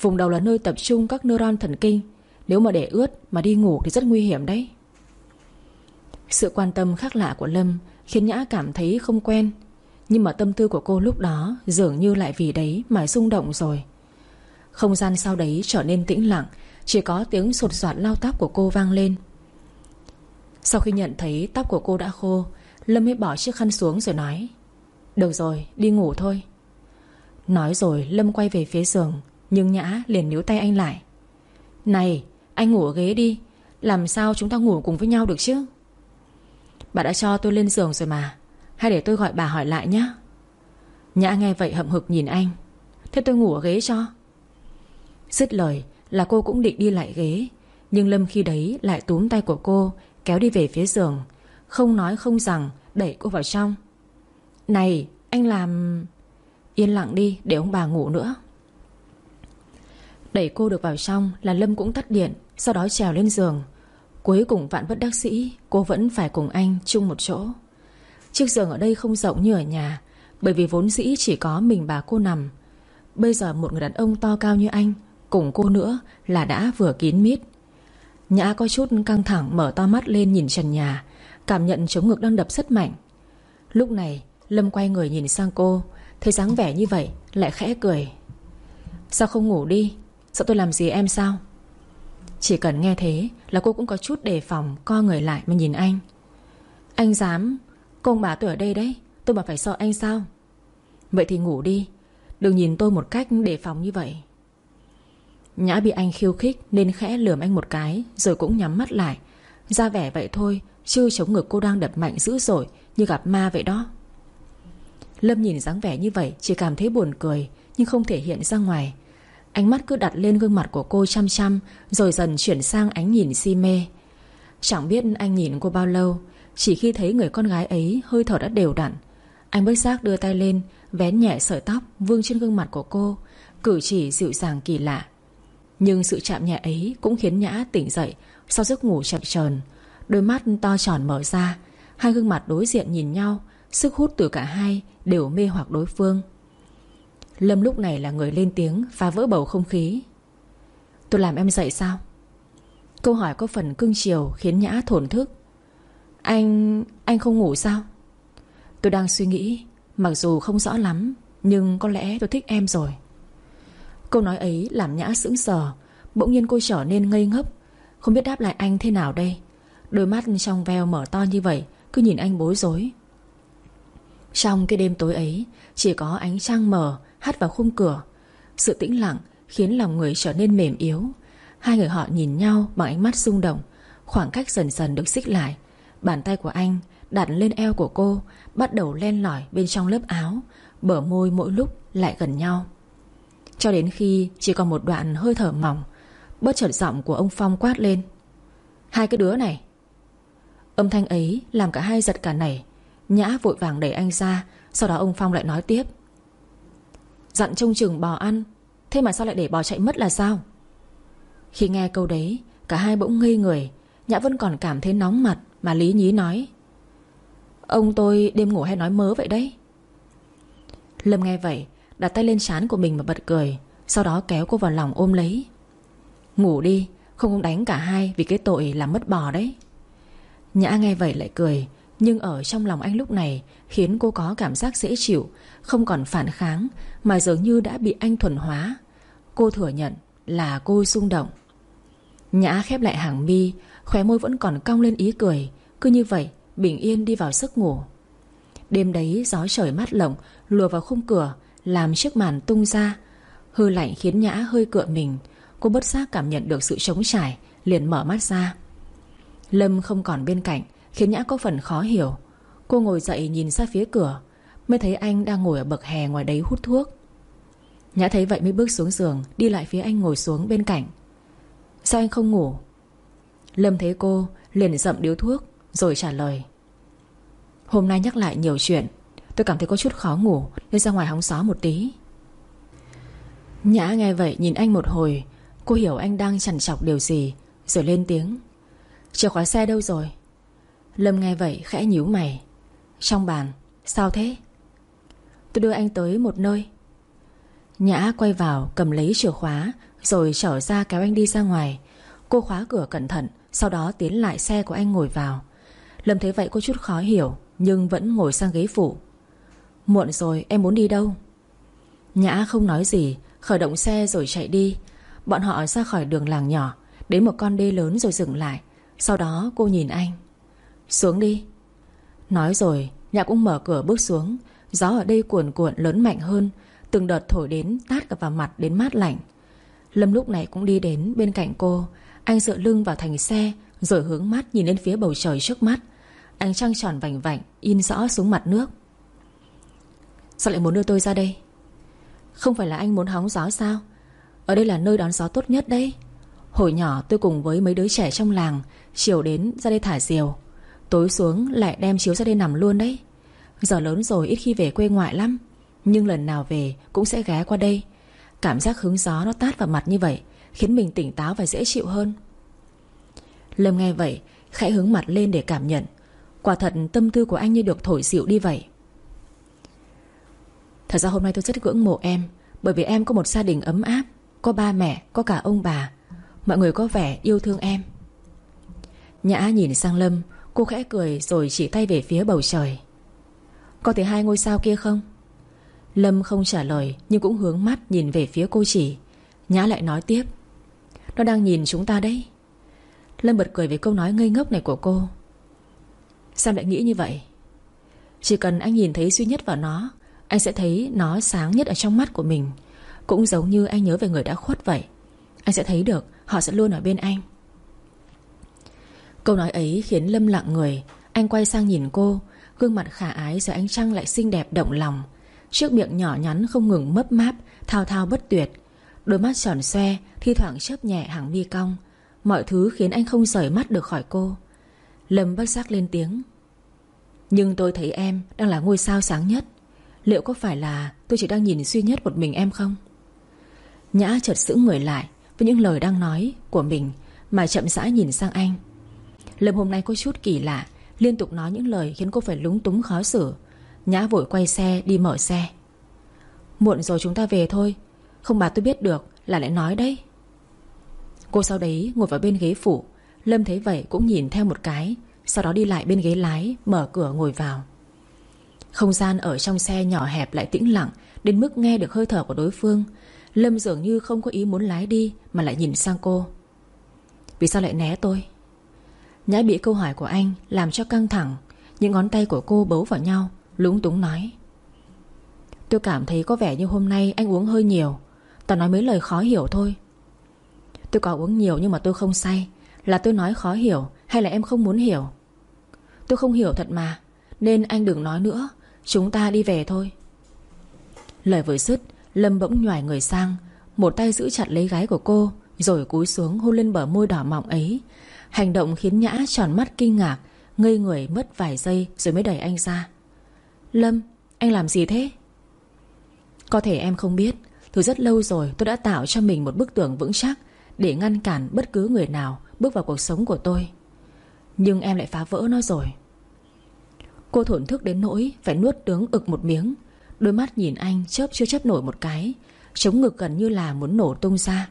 Vùng đầu là nơi tập trung các neuron thần kinh, Nếu mà để ướt mà đi ngủ thì rất nguy hiểm đấy. Sự quan tâm khác lạ của Lâm Khiến Nhã cảm thấy không quen, nhưng mà tâm tư của cô lúc đó Dường như lại vì đấy mà rung động rồi. Không gian sau đấy trở nên tĩnh lặng, Chỉ có tiếng sột soạt lau tóc của cô vang lên. Sau khi nhận thấy tóc của cô đã khô, Lâm mới bỏ chiếc khăn xuống rồi nói được rồi, đi ngủ thôi. Nói rồi, Lâm quay về phía giường, Nhưng Nhã liền níu tay anh lại. Này, anh ngủ ở ghế đi, Làm sao chúng ta ngủ cùng với nhau được chứ? Bà đã cho tôi lên giường rồi mà, hay để tôi gọi bà hỏi lại nhé Nhã nghe vậy hậm hực nhìn anh. Thế tôi ngủ ở ghế cho. Dứt lời là cô cũng định đi lại ghế, Nhưng Lâm khi đấy lại túm tay của cô, Kéo đi về phía giường, Không nói không rằng đẩy cô vào trong. Này, anh làm Yên lặng đi, để ông bà ngủ nữa. Đẩy cô được vào trong là Lâm cũng tắt điện, Sau đó trèo lên giường. Cuối cùng vạn bất đắc sĩ, Cô vẫn phải cùng anh chung một chỗ. Chiếc giường ở đây không rộng như ở nhà, Bởi vì vốn dĩ chỉ có mình bà cô nằm. Bây giờ một người đàn ông to cao như anh, Cùng cô nữa là đã vừa kín mít. Nhã có chút căng thẳng Mở to mắt lên nhìn trần nhà, Cảm nhận chống ngực đang đập rất mạnh. Lúc này Lâm quay người nhìn sang cô, Thấy dáng vẻ như vậy, lại khẽ cười. Sao không ngủ đi? Sợ tôi làm gì em sao? Chỉ cần nghe thế là cô cũng có chút đề phòng, Co người lại mà nhìn anh. Anh dám? Cô bà tôi ở đây đấy, Tôi mà phải sợ anh sao? Vậy thì ngủ đi, Đừng nhìn tôi một cách đề phòng như vậy. Nhã bị anh khiêu khích Nên khẽ lườm anh một cái, Rồi cũng nhắm mắt lại. Ra vẻ vậy thôi, Chứ chống ngực cô đang đập mạnh dữ dội Như gặp ma vậy đó. Lâm nhìn dáng vẻ như vậy, Chỉ cảm thấy buồn cười, Nhưng không thể hiện ra ngoài. Ánh mắt cứ đặt lên gương mặt của cô chăm chăm, Rồi dần chuyển sang ánh nhìn si mê. Chẳng biết anh nhìn cô bao lâu, Chỉ khi thấy người con gái ấy Hơi thở đã đều đặn. Anh bất giác đưa tay lên, Vén nhẹ sợi tóc vương trên gương mặt của cô, Cử chỉ dịu dàng kỳ lạ. Nhưng sự chạm nhẹ ấy Cũng khiến Nhã tỉnh dậy Sau giấc ngủ chập chờn. Đôi mắt to tròn mở ra, Hai gương mặt đối diện nhìn nhau Sức hút từ cả hai đều mê hoặc đối phương. Lâm lúc này là người lên tiếng, Phá vỡ bầu không khí. Tôi làm em dậy sao? Câu hỏi có phần cưng chiều Khiến Nhã thổn thức. Anh... anh không ngủ sao? Tôi đang suy nghĩ, Mặc dù không rõ lắm, Nhưng có lẽ tôi thích em rồi. Câu nói ấy làm Nhã sững sờ, Bỗng nhiên cô trở nên ngây ngốc. Không biết đáp lại anh thế nào đây. Đôi mắt trong veo mở to như vậy, Cứ nhìn anh bối rối. Trong cái đêm tối ấy, Chỉ có ánh trăng mờ hắt vào khung cửa. Sự tĩnh lặng khiến lòng người trở nên mềm yếu. Hai người họ nhìn nhau bằng ánh mắt rung động. Khoảng cách dần dần được xích lại. Bàn tay của anh đặt lên eo của cô, Bắt đầu len lỏi bên trong lớp áo. Bở môi mỗi lúc lại gần nhau. Cho đến khi chỉ còn một đoạn hơi thở mỏng, Bất chợt giọng của ông Phong quát lên. Hai cái đứa này. Âm thanh ấy làm cả hai giật cả nảy. Nhã vội vàng đẩy anh ra, Sau đó ông Phong lại nói tiếp. Dặn trông chừng bò ăn, Thế mà sao lại để bò chạy mất là sao? Khi nghe câu đấy, Cả hai bỗng ngây người, Nhã vẫn còn cảm thấy nóng mặt Mà lý nhí nói. Ông tôi đêm ngủ hay nói mớ vậy đấy? Lâm nghe vậy, Đặt tay lên trán của mình mà bật cười, Sau đó kéo cô vào lòng ôm lấy. Ngủ đi, Không đánh cả hai vì cái tội làm mất bò đấy. Nhã nghe vậy lại cười nhưng ở trong lòng anh lúc này Khiến cô có cảm giác dễ chịu, Không còn phản kháng Mà dường như đã bị anh thuần hóa. Cô thừa nhận là cô rung động. Nhã khép lại hàng mi, Khóe môi vẫn còn cong lên ý cười, Cứ như vậy bình yên đi vào giấc ngủ. Đêm đấy gió trời mát lộng, Lùa vào khung cửa, Làm chiếc màn tung ra. Hư lạnh khiến Nhã hơi cựa mình, Cô bất giác cảm nhận được sự trống trải, Liền mở mắt ra. Lâm không còn bên cạnh Khiến Nhã có phần khó hiểu. Cô ngồi dậy nhìn ra phía cửa, Mới thấy anh đang ngồi ở bậc hè ngoài đấy hút thuốc. Nhã thấy vậy mới bước xuống giường, Đi lại phía anh ngồi xuống bên cạnh. Sao anh không ngủ? Lâm thấy cô, liền dậm điếu thuốc, Rồi trả lời. Hôm nay nhắc lại nhiều chuyện, Tôi cảm thấy có chút khó ngủ, Nên ra ngoài hóng gió một tí. Nhã nghe vậy nhìn anh một hồi, Cô hiểu anh đang chằn chọc điều gì, Rồi lên tiếng. Chìa khóa xe đâu rồi? Lâm nghe vậy khẽ nhíu mày. Trong bàn, Sao thế? Tôi đưa anh tới một nơi. Nhã quay vào cầm lấy chìa khóa, Rồi trở ra kéo anh đi ra ngoài. Cô khóa cửa cẩn thận, Sau đó tiến lại xe của anh ngồi vào. Lâm thấy vậy có chút khó hiểu, Nhưng vẫn ngồi sang ghế phụ. Muộn rồi, em muốn đi đâu? Nhã không nói gì, Khởi động xe rồi chạy đi. Bọn họ ra khỏi đường làng nhỏ, Đến một con đê lớn rồi dừng lại. Sau đó cô nhìn anh. Xuống đi. Nói rồi Nhã cũng mở cửa bước xuống. Gió ở đây cuồn cuộn lớn mạnh hơn. Từng đợt thổi đến, tát cả vào mặt đến mát lạnh. Lâm lúc này cũng đi đến bên cạnh cô. Anh dựa lưng vào thành xe, Rồi hướng mắt nhìn lên phía bầu trời trước mắt. Ánh trăng tròn vành vạnh, In rõ xuống mặt nước. Sao lại muốn đưa tôi ra đây? Không phải là anh muốn hóng gió sao? Ở đây là nơi đón gió tốt nhất đấy. Hồi nhỏ tôi cùng với mấy đứa trẻ trong làng, Chiều đến ra đây thả diều. Tối xuống lại đem chiếu ra đây nằm luôn đấy. Giờ lớn rồi ít khi về quê ngoại lắm. Nhưng lần nào về cũng sẽ ghé qua đây. Cảm giác hứng gió nó tát vào mặt như vậy Khiến mình tỉnh táo và dễ chịu hơn. Lâm nghe vậy Khẽ hướng mặt lên để cảm nhận. Quả thật tâm tư của anh như được thổi dịu đi vậy. Thật ra hôm nay tôi rất ngưỡng mộ em Bởi vì em có một gia đình ấm áp Có ba mẹ, có cả ông bà. Mọi người có vẻ yêu thương em. Nhã nhìn sang Lâm Cô khẽ cười rồi chỉ tay về phía bầu trời. Có thấy hai ngôi sao kia không? Lâm không trả lời Nhưng cũng hướng mắt nhìn về phía cô chỉ, Nhã lại nói tiếp. Nó đang nhìn chúng ta đấy. Lâm bật cười về câu nói ngây ngốc này của cô. Sao lại nghĩ như vậy? Chỉ cần anh nhìn thấy duy nhất vào nó, Anh sẽ thấy nó sáng nhất ở trong mắt của mình. Cũng giống như anh nhớ về người đã khuất vậy. Anh sẽ thấy được Họ sẽ luôn ở bên anh. Câu nói ấy khiến Lâm lặng người. Anh quay sang nhìn cô. Gương mặt khả ái dưới ánh trăng lại xinh đẹp động lòng. Chiếc miệng nhỏ nhắn không ngừng mấp máp, Thao thao bất tuyệt. Đôi mắt tròn xoe, Thi thoảng chớp nhẹ hàng mi cong. Mọi thứ khiến anh không rời mắt được khỏi cô. Lâm bất giác lên tiếng. Nhưng tôi thấy em đang là ngôi sao sáng nhất. Liệu có phải là tôi chỉ đang nhìn duy nhất một mình em không? Nhã chợt sững người lại Với những lời đang nói của mình Mà chậm rãi nhìn sang anh. Lâm hôm nay có chút kỳ lạ, Liên tục nói những lời khiến cô phải lúng túng khó xử. Nhã vội quay xe đi mở xe. Muộn rồi chúng ta về thôi, Không bà tôi biết được là lại nói đấy. Cô sau đấy ngồi vào bên ghế phụ, Lâm thấy vậy cũng nhìn theo một cái, Sau đó đi lại bên ghế lái, Mở cửa ngồi vào. Không gian ở trong xe nhỏ hẹp lại tĩnh lặng, Đến mức nghe được hơi thở của đối phương. Lâm dường như không có ý muốn lái đi Mà lại nhìn sang cô. Vì sao lại né tôi? Nhã bị câu hỏi của anh Làm cho căng thẳng. Những ngón tay của cô bấu vào nhau, Lúng túng nói. Tôi cảm thấy có vẻ như hôm nay anh uống hơi nhiều. Tao nói mấy lời khó hiểu thôi. Tôi có uống nhiều nhưng mà tôi không say. Là tôi nói khó hiểu Hay là em không muốn hiểu? Tôi không hiểu thật mà. Nên anh đừng nói nữa. Chúng ta đi về thôi. Lời vừa dứt, Lâm bỗng nhòi người sang, Một tay giữ chặt lấy gái của cô, Rồi cúi xuống hôn lên bờ môi đỏ mọng ấy. Hành động khiến Nhã tròn mắt kinh ngạc Ngây người mất vài giây Rồi mới đẩy anh ra. Lâm, anh làm gì thế? Có thể em không biết Từ rất lâu rồi tôi đã tạo cho mình một bức tường vững chắc Để ngăn cản bất cứ người nào Bước vào cuộc sống của tôi. Nhưng em lại phá vỡ nó rồi. Cô thổn thức đến nỗi Phải nuốt tướng ực một miếng. Đôi mắt nhìn anh chớp chưa chấp nổi một cái Chống ngực gần như là muốn nổ tung ra.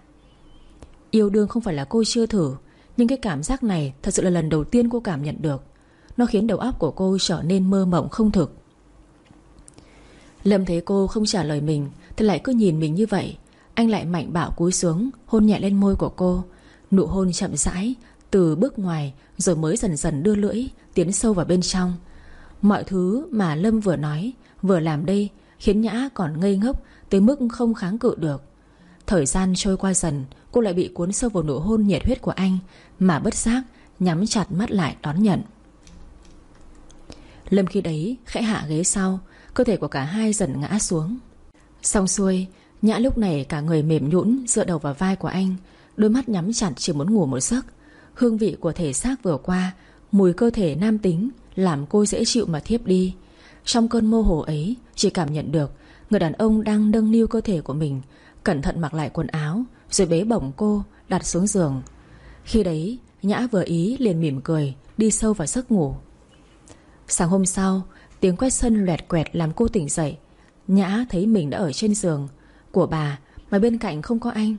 Yêu đương không phải là cô chưa thử nhưng cái cảm giác này Thật sự là lần đầu tiên cô cảm nhận được. Nó khiến đầu óc của cô trở nên mơ mộng không thực. Lâm thấy cô không trả lời mình, Thì lại cứ nhìn mình như vậy. Anh lại mạnh bạo cúi xuống, Hôn nhẹ lên môi của cô. Nụ hôn chậm rãi, Từ bước ngoài, Rồi mới dần dần đưa lưỡi, Tiến sâu vào bên trong. Mọi thứ mà Lâm vừa nói, Vừa làm đây, Khiến Nhã còn ngây ngốc Tới mức không kháng cự được. Thời gian trôi qua dần, Cô lại bị cuốn sâu vào nụ hôn nhiệt huyết của anh mà bất giác Nhắm chặt mắt lại đón nhận. Lâm khi đấy khẽ hạ ghế sau, Cơ thể của cả hai dần ngã xuống. Xong xuôi, Nhã lúc này cả người mềm nhũn Dựa đầu vào vai của anh, Đôi mắt nhắm chặt chỉ muốn ngủ một giấc. Hương vị của thể xác vừa qua, Mùi cơ thể nam tính Làm cô dễ chịu mà thiếp đi. Trong cơn mơ hồ ấy, Chỉ cảm nhận được Người đàn ông đang nâng niu cơ thể của mình, Cẩn thận mặc lại quần áo, Rồi bế bổng cô, đặt xuống giường. Khi đấy, Nhã vừa ý liền mỉm cười, Đi sâu vào giấc ngủ. Sáng hôm sau, Tiếng quét sân loẹt quẹt làm cô tỉnh dậy. Nhã thấy mình đã ở trên giường. Của bà, Mà bên cạnh không có anh.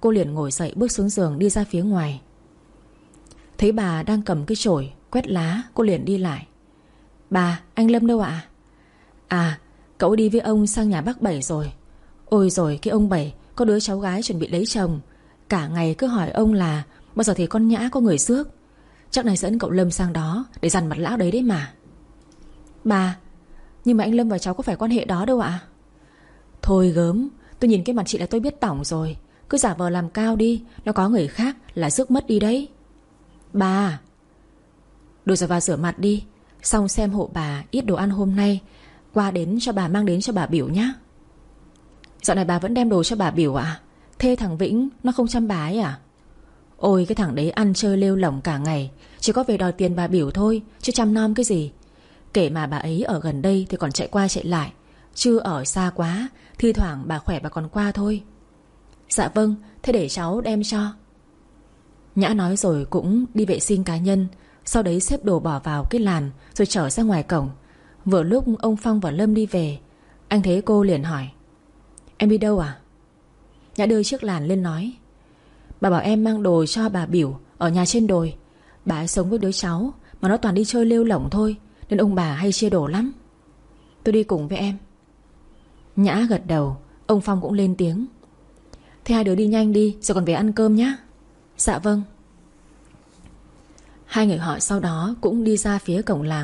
Cô liền ngồi dậy bước xuống giường đi ra phía ngoài. Thấy bà đang cầm cái chổi, Quét lá, cô liền đi lại. Bà, anh Lâm đâu ạ? À cậu đi với ông sang nhà bác Bảy rồi. Ôi rồi, cái ông Bảy, Có đứa cháu gái chuẩn bị lấy chồng. Cả ngày cứ hỏi ông là Bao giờ thì con Nhã có người xước. Chắc này dẫn cậu Lâm sang đó Để dằn mặt lão đấy đấy mà. Bà Nhưng mà anh Lâm và cháu có phải quan hệ đó đâu ạ? Thôi gớm, Tôi nhìn cái mặt chị là tôi biết tỏng rồi. Cứ giả vờ làm cao đi, Nó có người khác là sức mất đi đấy. Bà Đồ giờ vào rửa mặt đi, Xong xem hộ bà ít đồ ăn hôm nay, Qua đến cho bà mang đến cho bà biểu nhá. Dạo này bà vẫn đem đồ cho bà biểu ạ. Thê thằng Vĩnh, nó không chăm bái à? Ôi, cái thằng đấy ăn chơi lêu lỏng cả ngày. Chỉ có về đòi tiền bà biểu thôi, Chứ chăm nom cái gì. Kể mà bà ấy ở gần đây thì còn chạy qua chạy lại. Chứ ở xa quá, Thi thoảng bà khỏe bà còn qua thôi. Dạ vâng Thế để cháu đem cho. Nhã nói rồi cũng đi vệ sinh cá nhân. Sau đấy xếp đồ bỏ vào cái làn, Rồi trở ra ngoài cổng. Vừa lúc ông Phong và Lâm đi về. Anh thấy cô liền hỏi, Em đi đâu à? Nhã đưa chiếc làn lên nói Bà bảo em mang đồ cho bà biểu Ở nhà trên đồi. Bà ấy sống với đứa cháu Mà nó toàn đi chơi lêu lỏng thôi, Nên ông bà hay chia đồ lắm. Tôi đi cùng với em. Nhã gật đầu, Ông Phong cũng lên tiếng. Thế hai đứa đi nhanh đi Rồi còn về ăn cơm nhé Dạ vâng. Hai người họ sau đó cũng đi ra phía cổng làng.